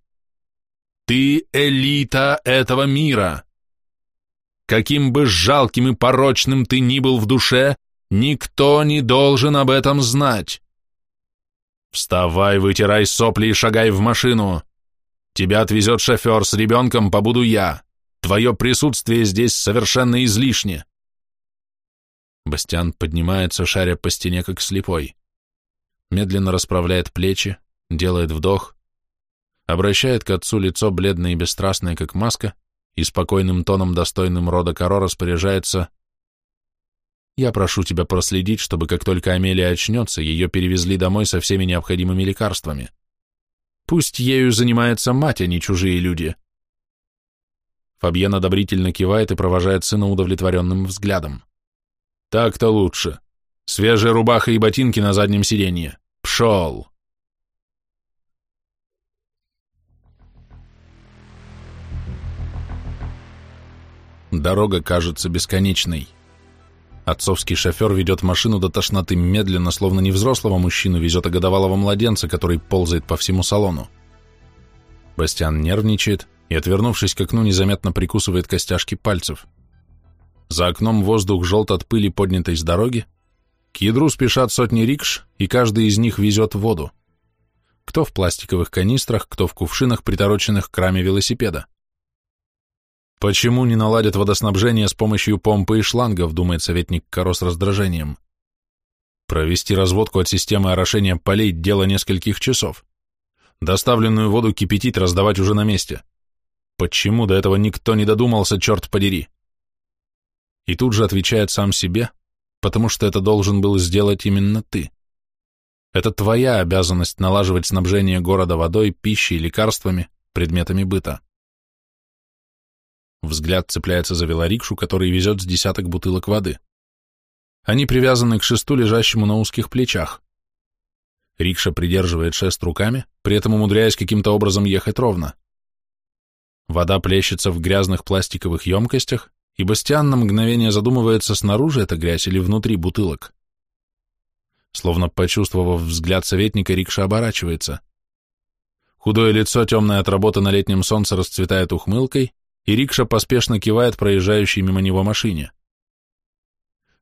Ты элита этого мира. Каким бы жалким и порочным ты ни был в душе, никто не должен об этом знать. Вставай, вытирай сопли и шагай в машину. Тебя отвезет шофер, с ребенком побуду я. Твое присутствие здесь совершенно излишне. Бастиан поднимается, шаря по стене, как слепой. Медленно расправляет плечи, делает вдох, обращает к отцу лицо бледное и бесстрастное, как маска, и спокойным тоном, достойным рода Каро, распоряжается «Я прошу тебя проследить, чтобы как только Амелия очнется, ее перевезли домой со всеми необходимыми лекарствами. Пусть ею занимается мать, а не чужие люди». Фабьен одобрительно кивает и провожает сына удовлетворенным взглядом. «Так-то лучше. Свежая рубаха и ботинки на заднем сиденье. Пшел!» Дорога кажется бесконечной. Отцовский шофер ведет машину до тошноты медленно, словно не взрослого мужчину везет, а младенца, который ползает по всему салону. Бастиан нервничает и, отвернувшись к окну, незаметно прикусывает костяшки пальцев. За окном воздух желт от пыли, поднятой с дороги. К ядру спешат сотни рикш, и каждый из них везет воду. Кто в пластиковых канистрах, кто в кувшинах, притороченных к раме велосипеда. Почему не наладят водоснабжение с помощью помпы и шлангов, думает советник Каро с раздражением. Провести разводку от системы орошения полей – дело нескольких часов. Доставленную воду кипятить, раздавать уже на месте. Почему до этого никто не додумался, черт подери? И тут же отвечает сам себе, потому что это должен был сделать именно ты. Это твоя обязанность налаживать снабжение города водой, пищей, лекарствами, предметами быта. Взгляд цепляется за велорикшу, который везет с десяток бутылок воды. Они привязаны к шесту, лежащему на узких плечах. Рикша придерживает шест руками, при этом умудряясь каким-то образом ехать ровно. Вода плещется в грязных пластиковых емкостях, и Бастиан на мгновение задумывается, снаружи эта грязь или внутри бутылок. Словно почувствовав взгляд советника, Рикша оборачивается. Худое лицо, темное от работы на летнем солнце, расцветает ухмылкой, и рикша поспешно кивает проезжающей мимо него машине.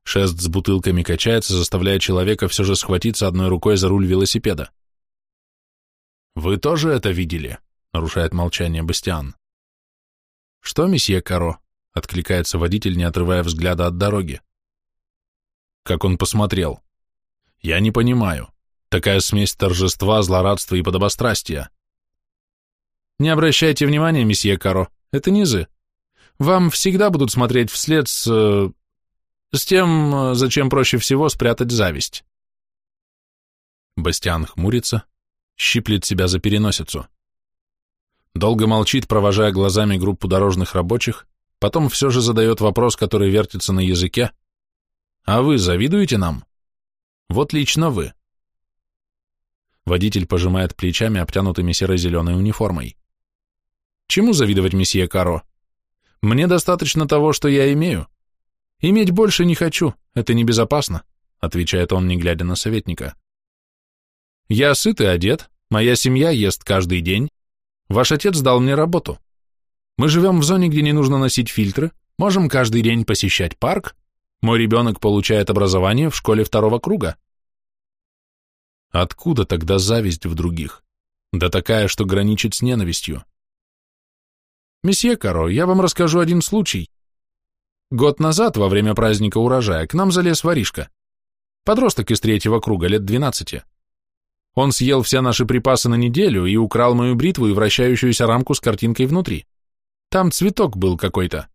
Шест с бутылками качается, заставляя человека все же схватиться одной рукой за руль велосипеда. «Вы тоже это видели?» — нарушает молчание Бастиан. «Что, месье Каро?» — откликается водитель, не отрывая взгляда от дороги. Как он посмотрел. «Я не понимаю. Такая смесь торжества, злорадства и подобострастия». «Не обращайте внимания, месье Каро», это низы. Вам всегда будут смотреть вслед с... Э, с тем, э, зачем проще всего спрятать зависть. Бастиан хмурится, щиплет себя за переносицу. Долго молчит, провожая глазами группу дорожных рабочих, потом все же задает вопрос, который вертится на языке. «А вы завидуете нам?» «Вот лично вы». Водитель пожимает плечами, обтянутыми серо-зеленой униформой. Чему завидовать месье Каро? Мне достаточно того, что я имею. Иметь больше не хочу, это небезопасно, отвечает он, не глядя на советника. Я сыт и одет, моя семья ест каждый день. Ваш отец дал мне работу. Мы живем в зоне, где не нужно носить фильтры, можем каждый день посещать парк, мой ребенок получает образование в школе второго круга. Откуда тогда зависть в других? Да такая, что граничит с ненавистью. «Месье Каро, я вам расскажу один случай. Год назад, во время праздника урожая, к нам залез воришка. Подросток из третьего круга, лет двенадцати. Он съел все наши припасы на неделю и украл мою бритву и вращающуюся рамку с картинкой внутри. Там цветок был какой-то.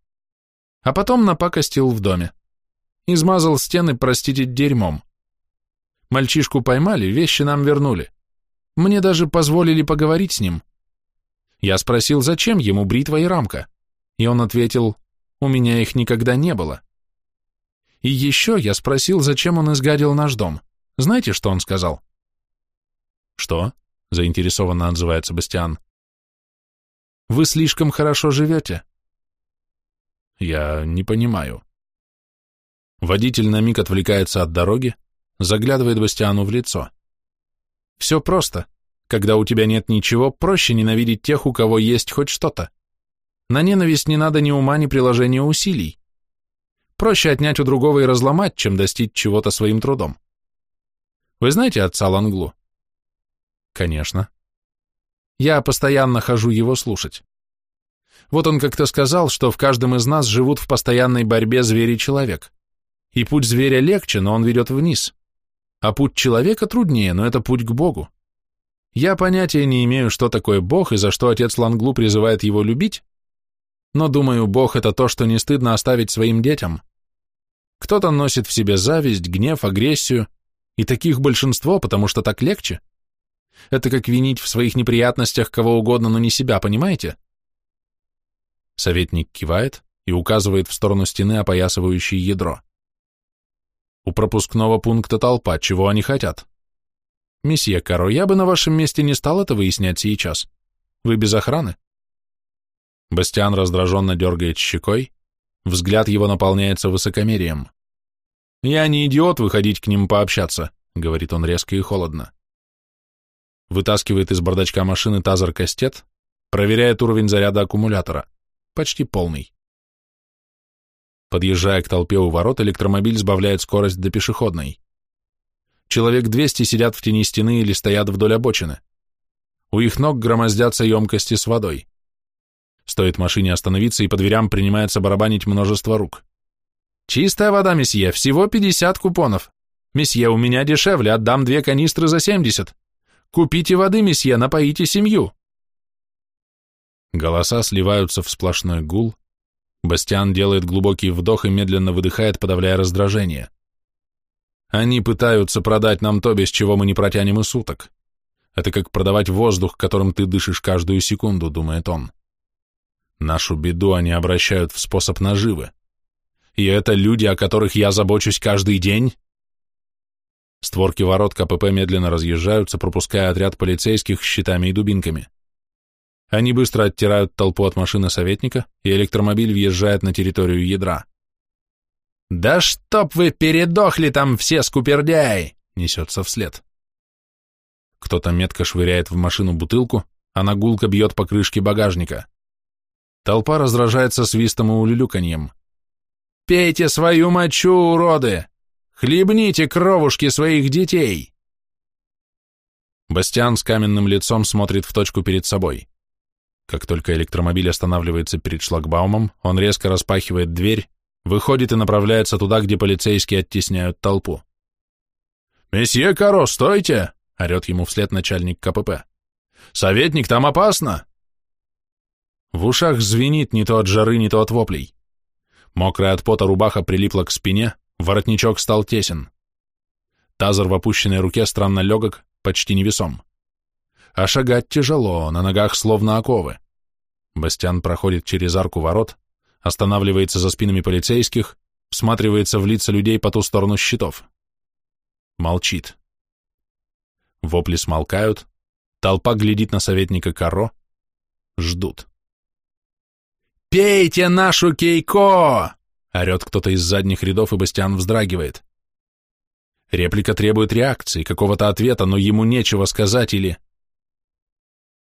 А потом напакостил в доме. Измазал стены, простите, дерьмом. Мальчишку поймали, вещи нам вернули. Мне даже позволили поговорить с ним. Я спросил, зачем ему бритва и рамка, и он ответил, у меня их никогда не было. И еще я спросил, зачем он изгадил наш дом. Знаете, что он сказал? Что? Заинтересованно отзывается Бастиан. Вы слишком хорошо живете. Я не понимаю. Водитель на миг отвлекается от дороги, заглядывает Бастиану в лицо. Все просто. Когда у тебя нет ничего, проще ненавидеть тех, у кого есть хоть что-то. На ненависть не надо ни ума, ни приложения усилий. Проще отнять у другого и разломать, чем достичь чего-то своим трудом. Вы знаете отца Ланглу? Конечно. Я постоянно хожу его слушать. Вот он как-то сказал, что в каждом из нас живут в постоянной борьбе звери и человек. И путь зверя легче, но он ведет вниз. А путь человека труднее, но это путь к Богу. Я понятия не имею, что такое Бог и за что отец Ланглу призывает его любить, но думаю, Бог — это то, что не стыдно оставить своим детям. Кто-то носит в себе зависть, гнев, агрессию, и таких большинство, потому что так легче. Это как винить в своих неприятностях кого угодно, но не себя, понимаете? Советник кивает и указывает в сторону стены, опоясывающей ядро. У пропускного пункта толпа, чего они хотят? Месье Каро, я бы на вашем месте не стал это выяснять сейчас. Вы без охраны? Бастиан раздраженно дергает щекой, взгляд его наполняется высокомерием. «Я не идиот выходить к ним пообщаться», — говорит он резко и холодно. Вытаскивает из бардачка машины тазер-кастет, проверяет уровень заряда аккумулятора. Почти полный. Подъезжая к толпе у ворот, электромобиль сбавляет скорость до пешеходной. Человек 200 сидят в тени стены или стоят вдоль обочины. У их ног громоздятся емкости с водой. Стоит машине остановиться, и по дверям принимается барабанить множество рук. «Чистая вода, месье, всего 50 купонов. Месье, у меня дешевле, отдам две канистры за 70. Купите воды, месье, напоите семью». Голоса сливаются в сплошной гул. Бастиан делает глубокий вдох и медленно выдыхает, подавляя раздражение. Они пытаются продать нам то, без чего мы не протянем и суток. Это как продавать воздух, которым ты дышишь каждую секунду, думает он. Нашу беду они обращают в способ наживы. И это люди, о которых я забочусь каждый день? Створки ворот КПП медленно разъезжаются, пропуская отряд полицейских с щитами и дубинками. Они быстро оттирают толпу от машины советника, и электромобиль въезжает на территорию ядра. «Да чтоб вы передохли там все, скупердяи!» — несется вслед. Кто-то метко швыряет в машину бутылку, а нагулка бьет по крышке багажника. Толпа раздражается свистом и улюлюканьем. «Пейте свою мочу, уроды! Хлебните кровушки своих детей!» Бастиан с каменным лицом смотрит в точку перед собой. Как только электромобиль останавливается перед шлагбаумом, он резко распахивает дверь, выходит и направляется туда, где полицейские оттесняют толпу. «Месье Каро, стойте!» — орет ему вслед начальник КПП. «Советник, там опасно!» В ушах звенит не то от жары, не то от воплей. Мокрая от пота рубаха прилипла к спине, воротничок стал тесен. Тазер в опущенной руке странно легок, почти невесом. А шагать тяжело, на ногах словно оковы. Бастян проходит через арку ворот, останавливается за спинами полицейских, всматривается в лица людей по ту сторону щитов. Молчит. Вопли смолкают, толпа глядит на советника Каро, ждут. «Пейте нашу кейко!» — орет кто-то из задних рядов, и Бастиан вздрагивает. Реплика требует реакции, какого-то ответа, но ему нечего сказать или...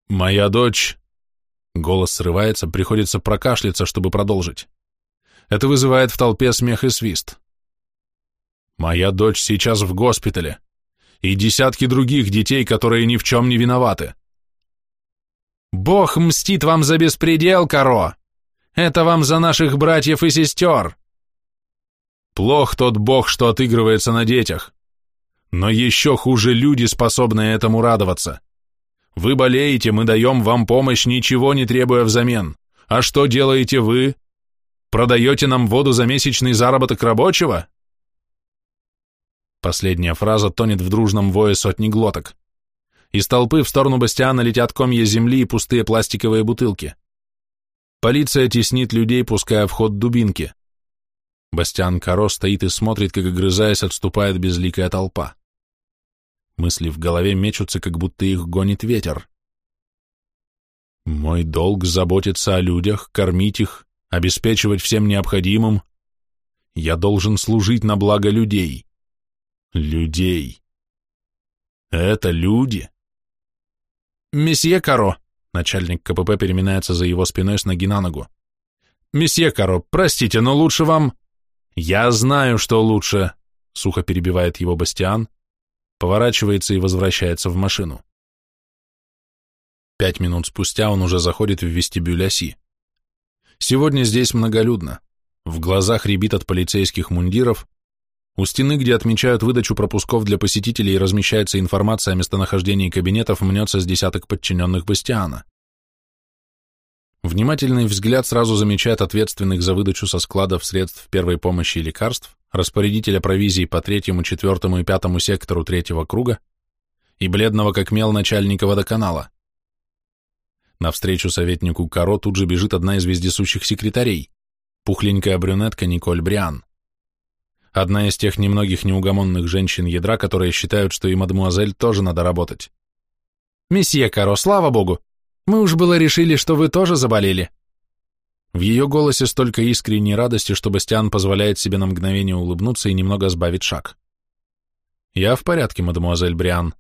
«Моя дочь...» Голос срывается, приходится прокашляться, чтобы продолжить. Это вызывает в толпе смех и свист. «Моя дочь сейчас в госпитале, и десятки других детей, которые ни в чем не виноваты». «Бог мстит вам за беспредел, Каро!» Это вам за наших братьев и сестер!» Плох тот бог, что отыгрывается на детях. Но еще хуже люди, способные этому радоваться. Вы болеете, мы даем вам помощь, ничего не требуя взамен. А что делаете вы? Продаете нам воду за месячный заработок рабочего?» Последняя фраза тонет в дружном вое сотни глоток. Из толпы в сторону Бастиана летят комья земли и пустые пластиковые бутылки. Полиция теснит людей, пуская в ход дубинки. Бастиан Каро стоит и смотрит, как, огрызаясь, отступает безликая толпа. Мысли в голове мечутся, как будто их гонит ветер. Мой долг заботиться о людях, кормить их, обеспечивать всем необходимым. Я должен служить на благо людей. Людей. Это люди. Месье Каро, начальник КПП переминается за его спиной с ноги на ногу. Месье Каро, простите, но лучше вам... Я знаю, что лучше, сухо перебивает его Бастиан, поворачивается и возвращается в машину. Пять минут спустя он уже заходит в вестибюль оси. Сегодня здесь многолюдно. В глазах рябит от полицейских мундиров. У стены, где отмечают выдачу пропусков для посетителей и размещается информация о местонахождении кабинетов, мнется с десяток подчиненных Бастиана. Внимательный взгляд сразу замечает ответственных за выдачу со складов средств первой помощи и лекарств, распорядителя провизии по третьему, четвертому и пятому сектору третьего круга и бледного как мел начальника водоканала. Навстречу советнику Каро тут же бежит одна из вездесущих секретарей, пухленькая брюнетка Николь Бриан. Одна из тех немногих неугомонных женщин ядра, которые считают, что и мадемуазель тоже надо работать. «Месье Каро, слава богу! Мы уж было решили, что вы тоже заболели!» В ее голосе столько искренней радости, что Бастиан позволяет себе на мгновение улыбнуться и немного сбавить шаг. «Я в порядке, мадемуазель Бриан.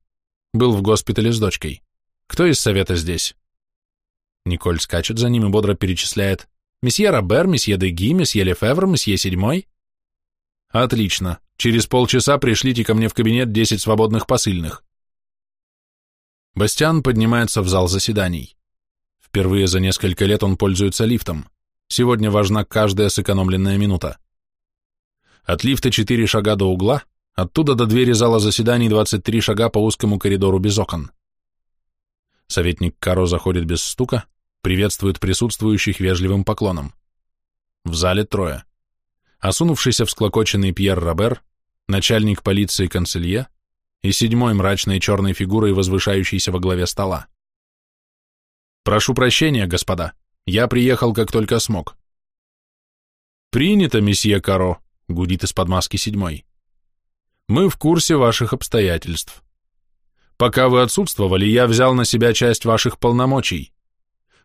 Был в госпитале с дочкой. Кто из совета здесь?» Николь скачет за ним и бодро перечисляет «Месье Робер, месье Деги, месье Лефевр, месье Седьмой». «Отлично. Через полчаса пришлите ко мне в кабинет десять свободных посыльных». Бастиан поднимается в зал заседаний. Впервые за несколько лет он пользуется лифтом. Сегодня важна каждая сэкономленная минута. От лифта четыре шага до угла, оттуда до двери зала заседаний 23 шага по узкому коридору без окон. Советник Каро заходит без стука, приветствует присутствующих вежливым поклоном. В зале трое. Осунувшийся всклокоченный Пьер Робер, начальник полиции канцелье и седьмой мрачной черной фигурой, возвышающейся во главе стола. «Прошу прощения, господа, я приехал, как только смог». «Принято, месье Каро», — гудит из-под маски седьмой. «Мы в курсе ваших обстоятельств. Пока вы отсутствовали, я взял на себя часть ваших полномочий.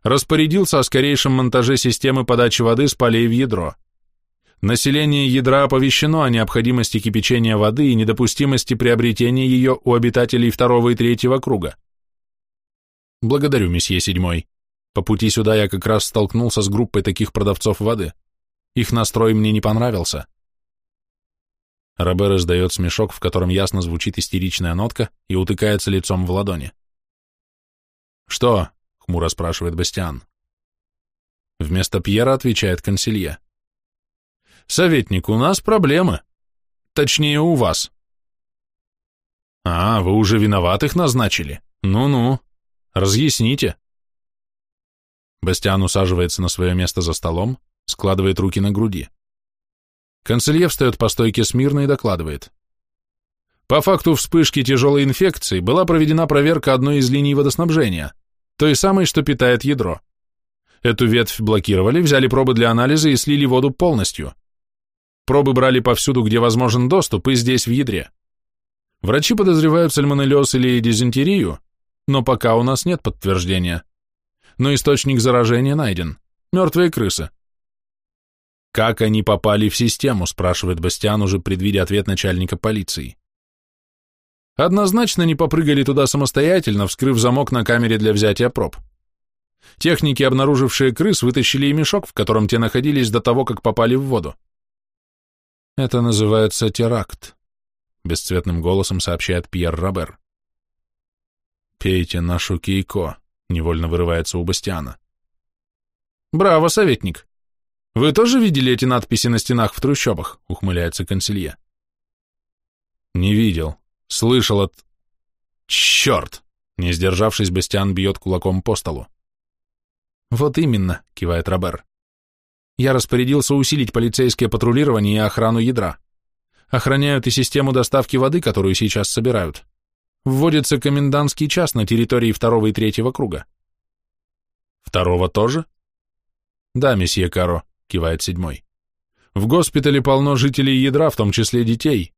Распорядился о скорейшем монтаже системы подачи воды с полей в ядро. Население ядра оповещено о необходимости кипячения воды и недопустимости приобретения ее у обитателей второго и третьего круга. Благодарю, месье седьмой. По пути сюда я как раз столкнулся с группой таких продавцов воды. Их настрой мне не понравился. Робер издает смешок, в котором ясно звучит истеричная нотка, и утыкается лицом в ладони. «Что?» — хмуро спрашивает Бастиан. Вместо Пьера отвечает консилье. «Советник, у нас проблемы. Точнее, у вас». «А, вы уже виноватых назначили? Ну-ну. Разъясните». Бастиан усаживается на свое место за столом, складывает руки на груди. Канцелье встает по стойке смирно и докладывает. По факту вспышки тяжелой инфекции была проведена проверка одной из линий водоснабжения, той самой, что питает ядро. Эту ветвь блокировали, взяли пробы для анализа и слили воду полностью. Пробы брали повсюду, где возможен доступ, и здесь, в ядре. Врачи подозревают сальмонеллез или дизентерию, но пока у нас нет подтверждения. Но источник заражения найден. Мертвые крысы. «Как они попали в систему?» – спрашивает Бастиан, уже предвидя ответ начальника полиции. Однозначно не попрыгали туда самостоятельно, вскрыв замок на камере для взятия проб. Техники, обнаружившие крыс, вытащили и мешок, в котором те находились до того, как попали в воду. «Это называется теракт», — бесцветным голосом сообщает Пьер Робер. «Пейте нашу кейко», — невольно вырывается у Бастиана. «Браво, советник!» «Вы тоже видели эти надписи на стенах в трущобах?» — ухмыляется консилье. «Не видел. Слышал от...» «Черт!» — не сдержавшись, Бастиан бьет кулаком по столу. «Вот именно», — кивает Робер. Я распорядился усилить полицейское патрулирование и охрану ядра. Охраняют и систему доставки воды, которую сейчас собирают. Вводится комендантский час на территории второго и третьего круга. Второго тоже? Да, месье Каро, кивает седьмой. В госпитале полно жителей ядра, в том числе детей.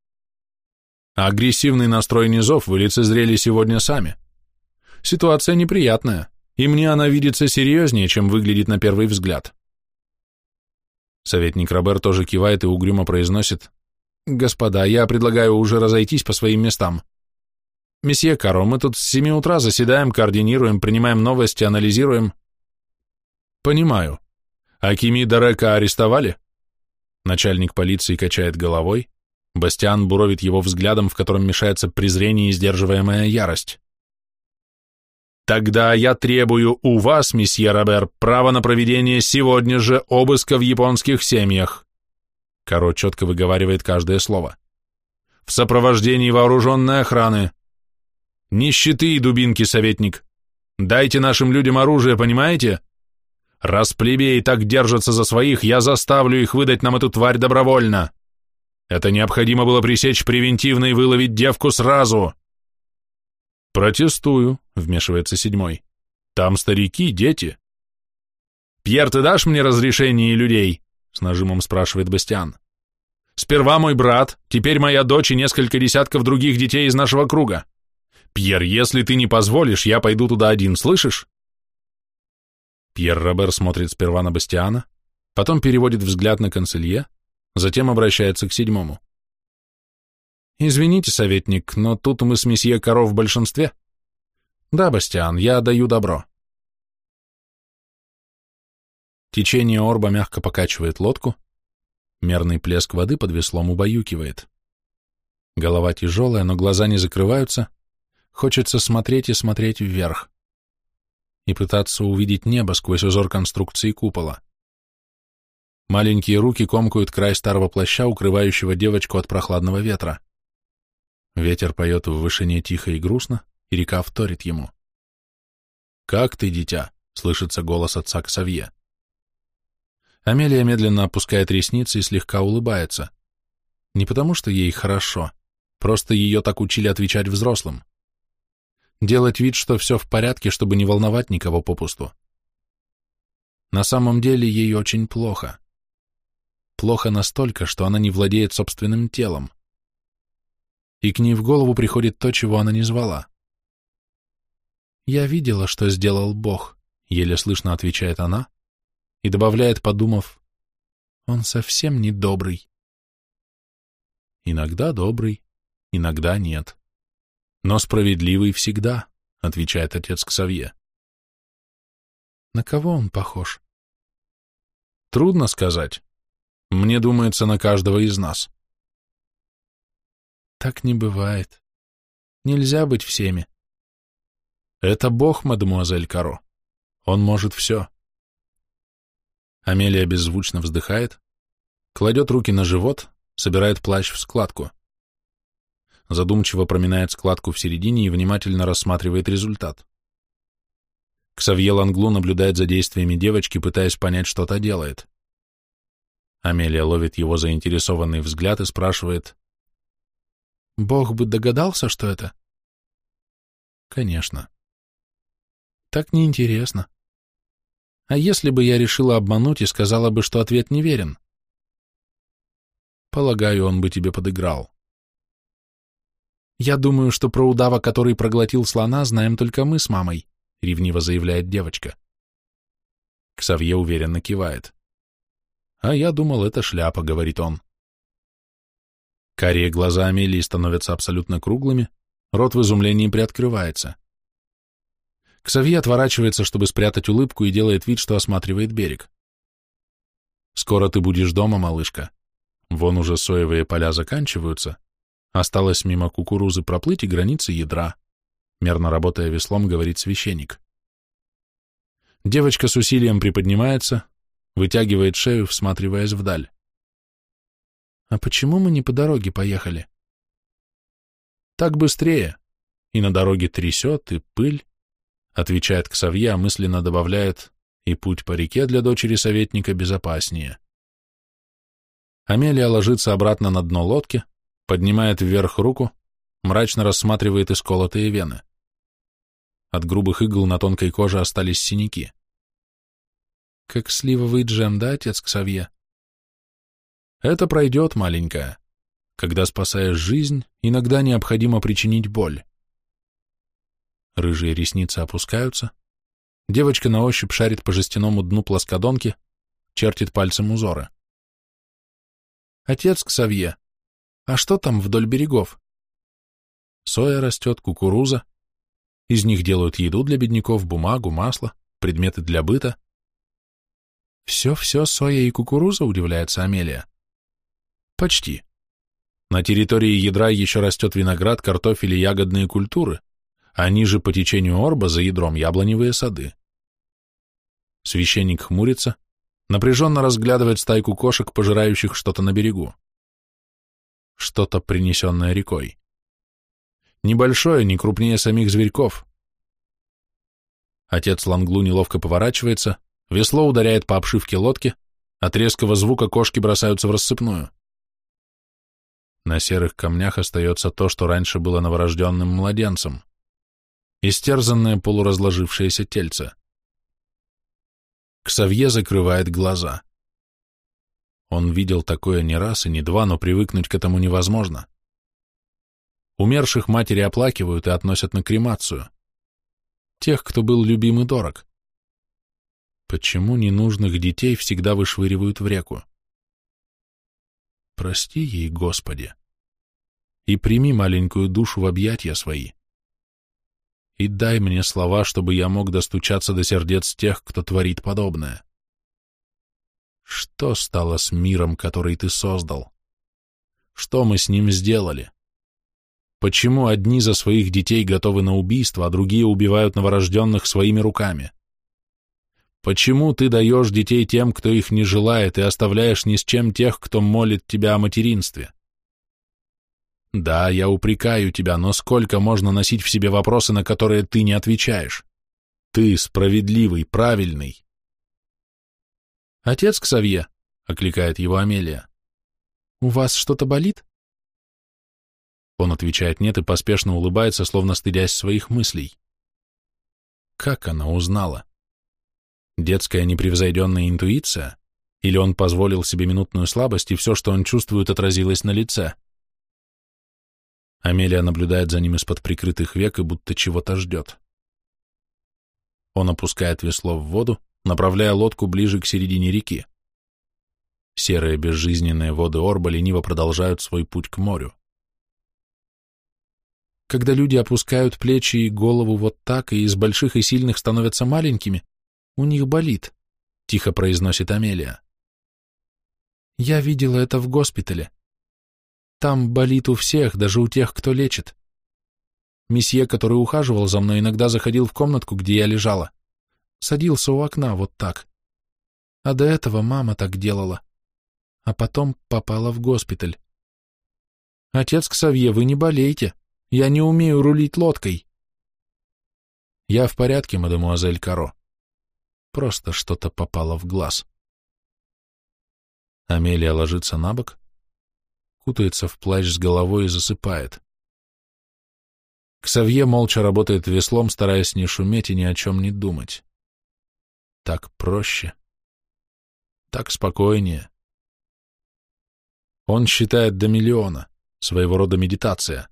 А агрессивный настрой низов вы лицезрели сегодня сами. Ситуация неприятная, и мне она видится серьезнее, чем выглядит на первый взгляд. Советник Робер тоже кивает и угрюмо произносит «Господа, я предлагаю уже разойтись по своим местам. Месье Каро, мы тут с семи утра заседаем, координируем, принимаем новости, анализируем». «Понимаю. Акими Дарека арестовали?» Начальник полиции качает головой, Бастиан буровит его взглядом, в котором мешается презрение и сдерживаемая ярость. «Тогда я требую у вас, месье Робер, право на проведение сегодня же обыска в японских семьях». Каро четко выговаривает каждое слово. «В сопровождении вооруженной охраны. Не и дубинки, советник. Дайте нашим людям оружие, понимаете? Раз плебеи так держатся за своих, я заставлю их выдать нам эту тварь добровольно. Это необходимо было пресечь превентивно и выловить девку сразу. Протестую, вмешивается седьмой. Там старики, дети. Пьер, ты дашь мне разрешение и людей? С нажимом спрашивает Бастиан. Сперва мой брат, теперь моя дочь и несколько десятков других детей из нашего круга. Пьер, если ты не позволишь, я пойду туда один, слышишь? Пьер Робер смотрит сперва на Бастиана, потом переводит взгляд на канцелье, затем обращается к седьмому. «Извините, советник, но тут мы с месье Коров в большинстве». «Да, Бастиан, я даю добро». Течение орба мягко покачивает лодку, мерный плеск воды под веслом убаюкивает. Голова тяжелая, но глаза не закрываются, хочется смотреть и смотреть вверх и пытаться увидеть небо сквозь узор конструкции купола. Маленькие руки комкают край старого плаща, укрывающего девочку от прохладного ветра. Ветер поет в вышине тихо и грустно, и река вторит ему. «Как ты, дитя?» — слышится голос отца Ксавье. Амелия медленно опускает ресницы и слегка улыбается. Не потому, что ей хорошо, просто ее так учили отвечать взрослым делать вид, что все в порядке, чтобы не волновать никого попусту. На самом деле ей очень плохо. Плохо настолько, что она не владеет собственным телом. И к ней в голову приходит то, чего она не звала. «Я видела, что сделал Бог», — еле слышно отвечает она, и добавляет, подумав, «Он совсем не добрый». Иногда добрый, иногда нет. Но справедливый всегда, отвечает отец Ксавье. На кого он похож? Трудно сказать. Мне думается, на каждого из нас. Так не бывает. Нельзя быть всеми. Это Бог, мадемуазель Каро. Он может все. Амелия беззвучно вздыхает, кладет руки на живот, собирает плащ в складку задумчиво проминает складку в середине и внимательно рассматривает результат. Ксавье Ланглу наблюдает за действиями девочки, пытаясь понять, что та делает. Амелия ловит его заинтересованный взгляд и спрашивает, «Бог бы догадался, что это?» «Конечно». «Так неинтересно. А если бы я решила обмануть и сказала бы, что ответ неверен?» «Полагаю, он бы тебе подыграл». «Я думаю, что про удава, который проглотил слона, знаем только мы с мамой», — ревниво заявляет девочка. Ксавье уверенно кивает. «А я думал, это шляпа», — говорит он. Карие глаза Амелии становятся абсолютно круглыми, рот в изумлении приоткрывается. Ксавье отворачивается, чтобы спрятать улыбку, и делает вид, что осматривает берег. «Скоро ты будешь дома, малышка. Вон уже соевые поля заканчиваются, Осталось мимо кукурузы проплыть и границы ядра, мерно работая веслом, говорит священник. Девочка с усилием приподнимается, вытягивает шею, всматриваясь вдаль. «А почему мы не по дороге поехали?» «Так быстрее. И на дороге трясет, и пыль», — отвечает Ксавье, а мысленно добавляет, и путь по реке для дочери советника безопаснее. Амелия ложится обратно на дно лодки, поднимает вверх руку, мрачно рассматривает исколотые вены. От грубых игл на тонкой коже остались синяки. Как сливовый джем, да, отец Ксавье? Это пройдет, маленькая. Когда спасаешь жизнь, иногда необходимо причинить боль. Рыжие ресницы опускаются. Девочка на ощупь шарит по жестяному дну плоскодонки, чертит пальцем узоры. Отец Ксавье, а что там вдоль берегов? Соя растет, кукуруза. Из них делают еду для бедняков, бумагу, масло, предметы для быта. Все-все соя и кукуруза, удивляется Амелия. Почти. На территории ядра еще растет виноград, картофель и ягодные культуры, а ниже по течению Орба за ядром яблоневые сады. Священник хмурится, напряженно разглядывает стайку кошек, пожирающих что-то на берегу. Что-то, принесенное рекой. Небольшое, не крупнее самих зверьков. Отец Ланглу неловко поворачивается, весло ударяет по обшивке лодки, от резкого звука кошки бросаются в рассыпную. На серых камнях остается то, что раньше было новорожденным младенцем. Истерзанное полуразложившееся тельце. Ксавье закрывает глаза. Он видел такое не раз и не два, но привыкнуть к этому невозможно. Умерших матери оплакивают и относят на кремацию. Тех, кто был любим и дорог. Почему ненужных детей всегда вышвыривают в реку? Прости ей, Господи, и прими маленькую душу в объятия свои. И дай мне слова, чтобы я мог достучаться до сердец тех, кто творит подобное. Что стало с миром, который ты создал? Что мы с ним сделали? Почему одни за своих детей готовы на убийство, а другие убивают новорожденных своими руками? Почему ты даешь детей тем, кто их не желает, и оставляешь ни с чем тех, кто молит тебя о материнстве? Да, я упрекаю тебя, но сколько можно носить в себе вопросы, на которые ты не отвечаешь? Ты справедливый, правильный. Отец Ксавье, — окликает его Амелия, — у вас что-то болит? Он отвечает нет и поспешно улыбается, словно стыдясь своих мыслей. Как она узнала? Детская непревзойденная интуиция? Или он позволил себе минутную слабость, и все, что он чувствует, отразилось на лице? Амелия наблюдает за ним из-под прикрытых век и будто чего-то ждет. Он опускает весло в воду, направляя лодку ближе к середине реки. Серые безжизненные воды Орба лениво продолжают свой путь к морю. Когда люди опускают плечи и голову вот так, и из больших и сильных становятся маленькими, у них болит, — тихо произносит Амелия. Я видела это в госпитале. Там болит у всех, даже у тех, кто лечит. Месье, который ухаживал за мной, иногда заходил в комнатку, где я лежала. Садился у окна вот так. А до этого мама так делала. А потом попала в госпиталь. Отец Ксавье, вы не болейте. Я не умею рулить лодкой. Я в порядке, мадемуазель Каро. Просто что-то попало в глаз. Амелия ложится на бок, кутается в плащ с головой и засыпает. Ксавье молча работает веслом, стараясь не шуметь и ни о чем не думать. Так проще. Так спокойнее. Он считает до миллиона, своего рода медитация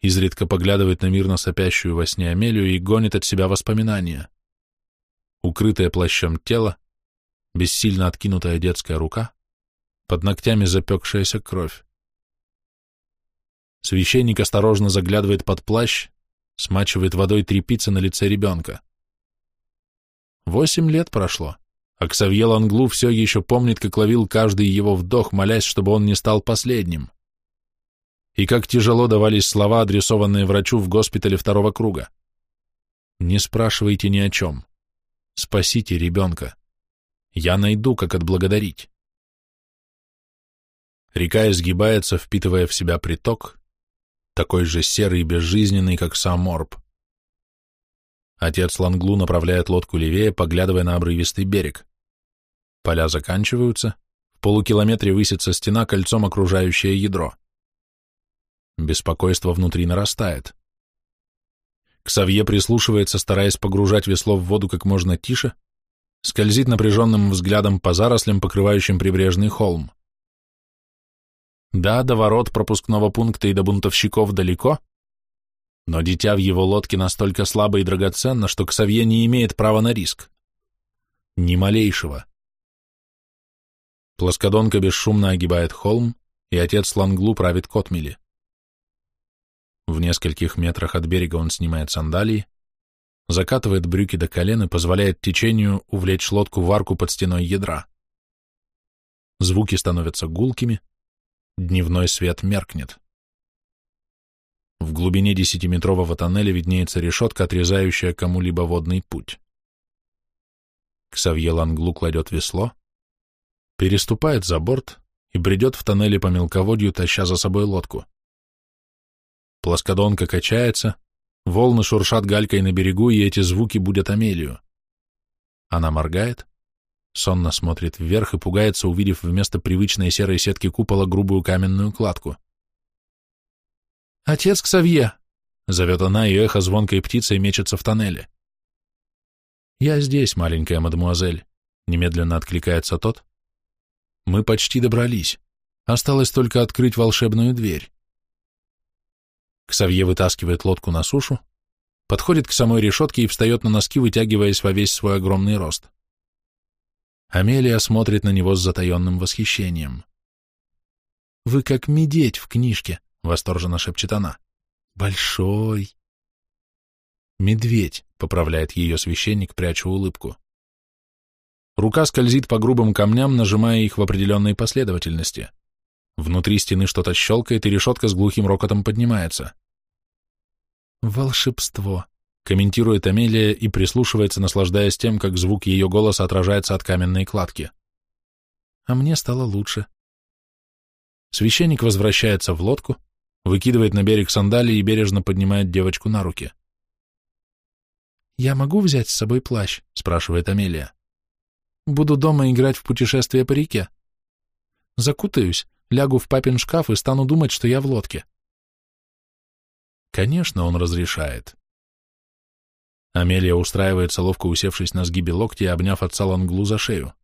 изредка поглядывает на мирно сопящую во сне Амелию и гонит от себя воспоминания. Укрытое плащом тело, бессильно откинутая детская рука, под ногтями запекшаяся кровь. Священник осторожно заглядывает под плащ, смачивает водой трепицы на лице ребенка. Восемь лет прошло, а Ксавье Ланглу все еще помнит, как ловил каждый его вдох, молясь, чтобы он не стал последним и как тяжело давались слова, адресованные врачу в госпитале второго круга. Не спрашивайте ни о чем. Спасите ребенка. Я найду, как отблагодарить. Река изгибается, впитывая в себя приток, такой же серый и безжизненный, как сам Орб. Отец Ланглу направляет лодку левее, поглядывая на обрывистый берег. Поля заканчиваются, в полукилометре высится стена, кольцом окружающее ядро. Беспокойство внутри нарастает. Ксавье прислушивается, стараясь погружать весло в воду как можно тише, скользит напряженным взглядом по зарослям, покрывающим прибрежный холм. Да, до ворот пропускного пункта и до бунтовщиков далеко, но дитя в его лодке настолько слабо и драгоценно, что Ксавье не имеет права на риск. Ни малейшего. Плоскодонка бесшумно огибает холм, и отец Ланглу правит Котмели. В нескольких метрах от берега он снимает сандалии, закатывает брюки до колен и позволяет течению увлечь лодку в арку под стеной ядра. Звуки становятся гулкими, дневной свет меркнет. В глубине десятиметрового тоннеля виднеется решетка, отрезающая кому-либо водный путь. Ксавье Ланглу кладет весло, переступает за борт и бредет в тоннеле по мелководью, таща за собой лодку. Плоскодонка качается, волны шуршат галькой на берегу, и эти звуки будят Амелию. Она моргает, сонно смотрит вверх и пугается, увидев вместо привычной серой сетки купола грубую каменную кладку. «Отец Ксавье!» — зовет она, и эхо звонкой птицей мечется в тоннеле. «Я здесь, маленькая мадемуазель», — немедленно откликается тот. «Мы почти добрались. Осталось только открыть волшебную дверь». Ксавье вытаскивает лодку на сушу, подходит к самой решетке и встает на носки, вытягиваясь во весь свой огромный рост. Амелия смотрит на него с затаенным восхищением. «Вы как медведь в книжке», — восторженно шепчет она. «Большой». «Медведь», — поправляет ее священник, пряча улыбку. Рука скользит по грубым камням, нажимая их в определенной последовательности. Внутри стены что-то щелкает, и решетка с глухим рокотом поднимается. «Волшебство», — комментирует Амелия и прислушивается, наслаждаясь тем, как звук ее голоса отражается от каменной кладки. «А мне стало лучше». Священник возвращается в лодку, выкидывает на берег сандалии и бережно поднимает девочку на руки. «Я могу взять с собой плащ?» — спрашивает Амелия. «Буду дома играть в путешествие по реке. Закутаюсь, лягу в папин шкаф и стану думать, что я в лодке. Конечно, он разрешает. Амелия устраивается, ловко усевшись на сгибе локти и обняв отца Ланглу за шею.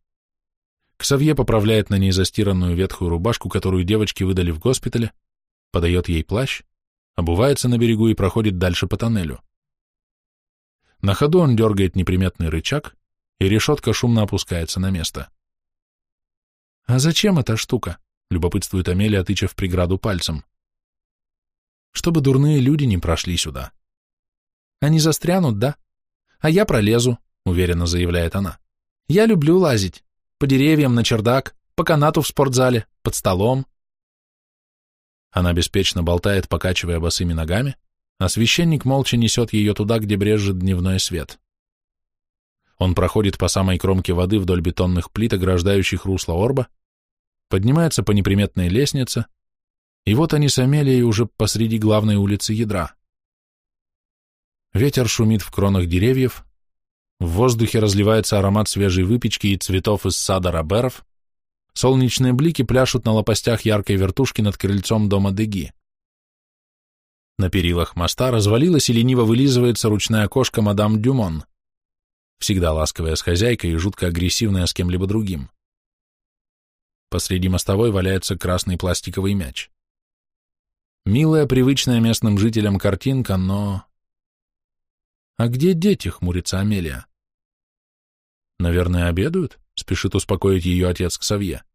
Ксавье поправляет на ней застиранную ветхую рубашку, которую девочки выдали в госпитале, подает ей плащ, обувается на берегу и проходит дальше по тоннелю. На ходу он дергает неприметный рычаг, и решетка шумно опускается на место. «А зачем эта штука?» Любопытствует Амелия, тыча в преграду пальцем. Чтобы дурные люди не прошли сюда. Они застрянут, да? А я пролезу, уверенно заявляет она. Я люблю лазить. По деревьям, на чердак, по канату в спортзале, под столом. Она беспечно болтает, покачивая босыми ногами, а священник молча несет ее туда, где брежет дневной свет. Он проходит по самой кромке воды вдоль бетонных плит, ограждающих русло орба, поднимается по неприметной лестнице, и вот они с Амелией уже посреди главной улицы ядра. Ветер шумит в кронах деревьев, в воздухе разливается аромат свежей выпечки и цветов из сада Роберов, солнечные блики пляшут на лопастях яркой вертушки над крыльцом дома Деги. На перилах моста развалилась и лениво вылизывается ручная кошка мадам Дюмон, всегда ласковая с хозяйкой и жутко агрессивная с кем-либо другим. Посреди мостовой валяется красный пластиковый мяч. Милая, привычная местным жителям картинка, но... «А где дети?» — хмурится Амелия. «Наверное, обедают?» — спешит успокоить ее отец Ксавье.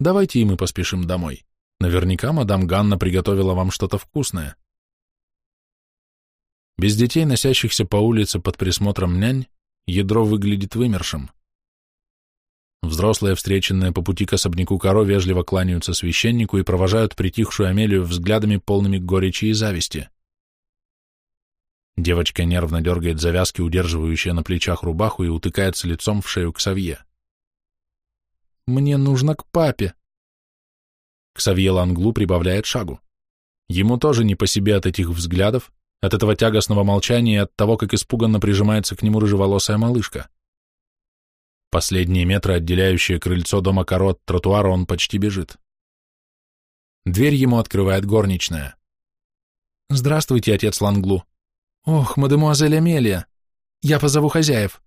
«Давайте и мы поспешим домой. Наверняка мадам Ганна приготовила вам что-то вкусное». Без детей, носящихся по улице под присмотром нянь, ядро выглядит вымершим. Взрослые, встреченные по пути к особняку Каро, вежливо кланяются священнику и провожают притихшую Амелию взглядами, полными горечи и зависти. Девочка нервно дергает завязки, удерживающие на плечах рубаху, и утыкается лицом в шею к Савье. «Мне нужно к папе!» Ксавье Ланглу прибавляет шагу. Ему тоже не по себе от этих взглядов, от этого тягостного молчания и от того, как испуганно прижимается к нему рыжеволосая малышка. Последние метры, отделяющие крыльцо дома Каро от он почти бежит. Дверь ему открывает горничная. «Здравствуйте, отец Ланглу». «Ох, мадемуазель Амелия, я позову хозяев».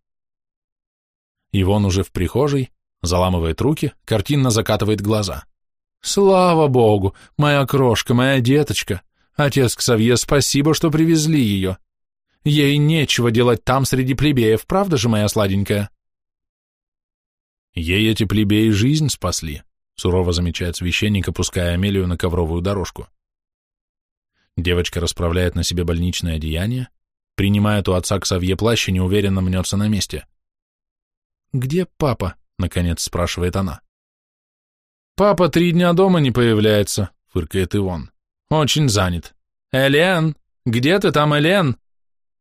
И вон уже в прихожей, заламывает руки, картинно закатывает глаза. «Слава богу, моя крошка, моя деточка! Отец Ксавье, спасибо, что привезли ее. Ей нечего делать там среди плебеев, правда же, моя сладенькая?» Ей эти плебеи жизнь спасли, сурово замечает священник, опуская Амелию на ковровую дорожку. Девочка расправляет на себе больничное одеяние, принимает у отца Ксавье плащ и неуверенно мнется на месте. «Где папа?» — наконец спрашивает она. «Папа три дня дома не появляется», — фыркает Ивон. «Очень занят. Элен, где ты там, Элен?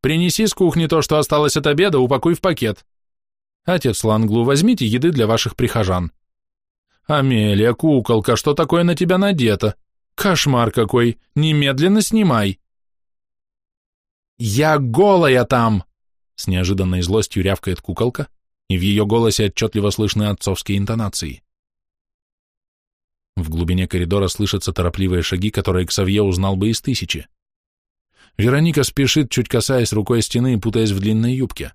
Принеси с кухни то, что осталось от обеда, упакуй в пакет. Отец Ланглу, возьмите еды для ваших прихожан. Амелия, куколка, что такое на тебя надето? Кошмар какой! Немедленно снимай!» «Я голая там!» С неожиданной злостью рявкает куколка, и в ее голосе отчетливо слышны отцовские интонации. В глубине коридора слышатся торопливые шаги, которые Ксавье узнал бы из тысячи. Вероника спешит, чуть касаясь рукой стены и путаясь в длинной юбке.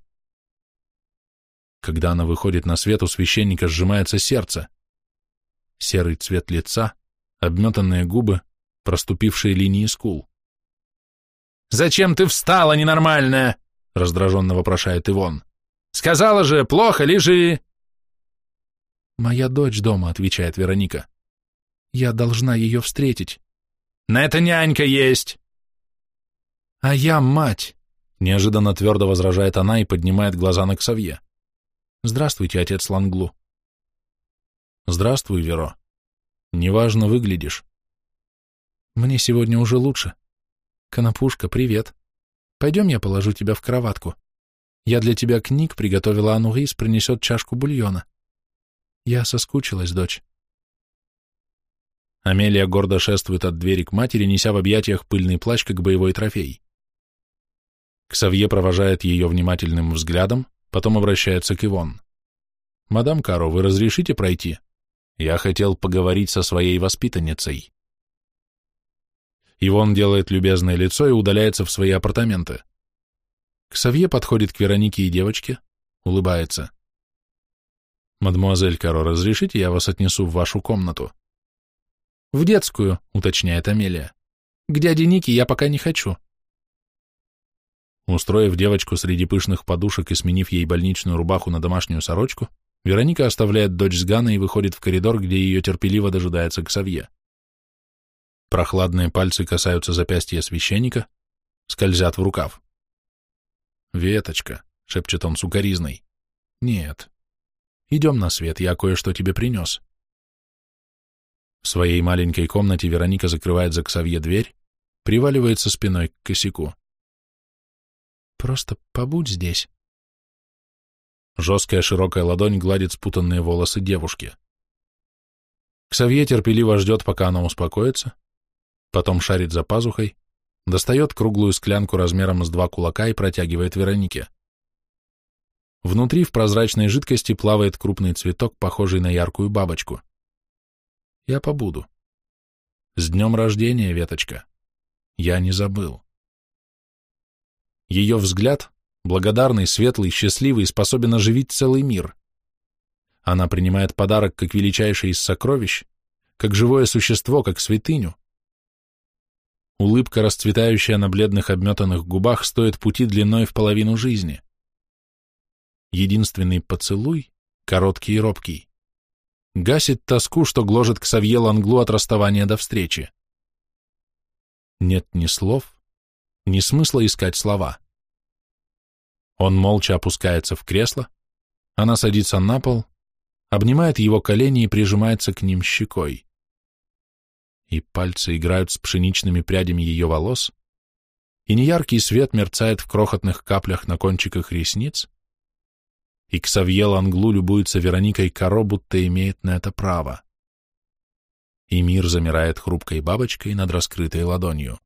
Когда она выходит на свет, у священника сжимается сердце. Серый цвет лица, обметанные губы, проступившие линии скул. «Зачем ты встала, ненормальная?» — раздраженно вопрошает Ивон. «Сказала же, плохо, лежи!» «Моя дочь дома», — отвечает Вероника. «Я должна ее встретить». «На это нянька есть!» «А я мать!» — неожиданно твердо возражает она и поднимает глаза на Ксавье. «Здравствуйте, отец Ланглу». «Здравствуй, Веро. Неважно выглядишь». Мне сегодня уже лучше. Конопушка, привет. Пойдем я положу тебя в кроватку. Я для тебя книг приготовила, а Нурис принесет чашку бульона. Я соскучилась, дочь. Амелия гордо шествует от двери к матери, неся в объятиях пыльный плащ, как боевой трофей. Ксавье провожает ее внимательным взглядом, потом обращается к Ивон. «Мадам Каро, вы разрешите пройти? Я хотел поговорить со своей воспитанницей». Ивон делает любезное лицо и удаляется в свои апартаменты. Ксавье подходит к Веронике и девочке, улыбается. «Мадемуазель Каро, разрешите, я вас отнесу в вашу комнату?» «В детскую», — уточняет Амелия. «К дяде Нике я пока не хочу». Устроив девочку среди пышных подушек и сменив ей больничную рубаху на домашнюю сорочку, Вероника оставляет дочь с Ганой и выходит в коридор, где ее терпеливо дожидается Ксавье. Прохладные пальцы касаются запястья священника, скользят в рукав. «Веточка», — шепчет он сукоризной. «Нет. Идем на свет, я кое-что тебе принес». В своей маленькой комнате Вероника закрывает за Ксавье дверь, приваливается спиной к косяку. «Просто побудь здесь». Жесткая широкая ладонь гладит спутанные волосы девушки. Ксавье терпеливо ждет, пока она успокоится, потом шарит за пазухой, достает круглую склянку размером с два кулака и протягивает Веронике. Внутри в прозрачной жидкости плавает крупный цветок, похожий на яркую бабочку. Я побуду. С днем рождения, веточка. Я не забыл. Ее взгляд, благодарный, светлый, счастливый, способен оживить целый мир. Она принимает подарок как величайший из сокровищ, как живое существо, как святыню, Улыбка, расцветающая на бледных обметанных губах, стоит пути длиной в половину жизни. Единственный поцелуй, короткий и робкий, гасит тоску, что гложет к Савье Ланглу от расставания до встречи. Нет ни слов, ни смысла искать слова. Он молча опускается в кресло, она садится на пол, обнимает его колени и прижимается к ним щекой и пальцы играют с пшеничными прядями ее волос, и неяркий свет мерцает в крохотных каплях на кончиках ресниц, и Ксавье Ланглу любуется Вероникой Каро, будто имеет на это право. И мир замирает хрупкой бабочкой над раскрытой ладонью.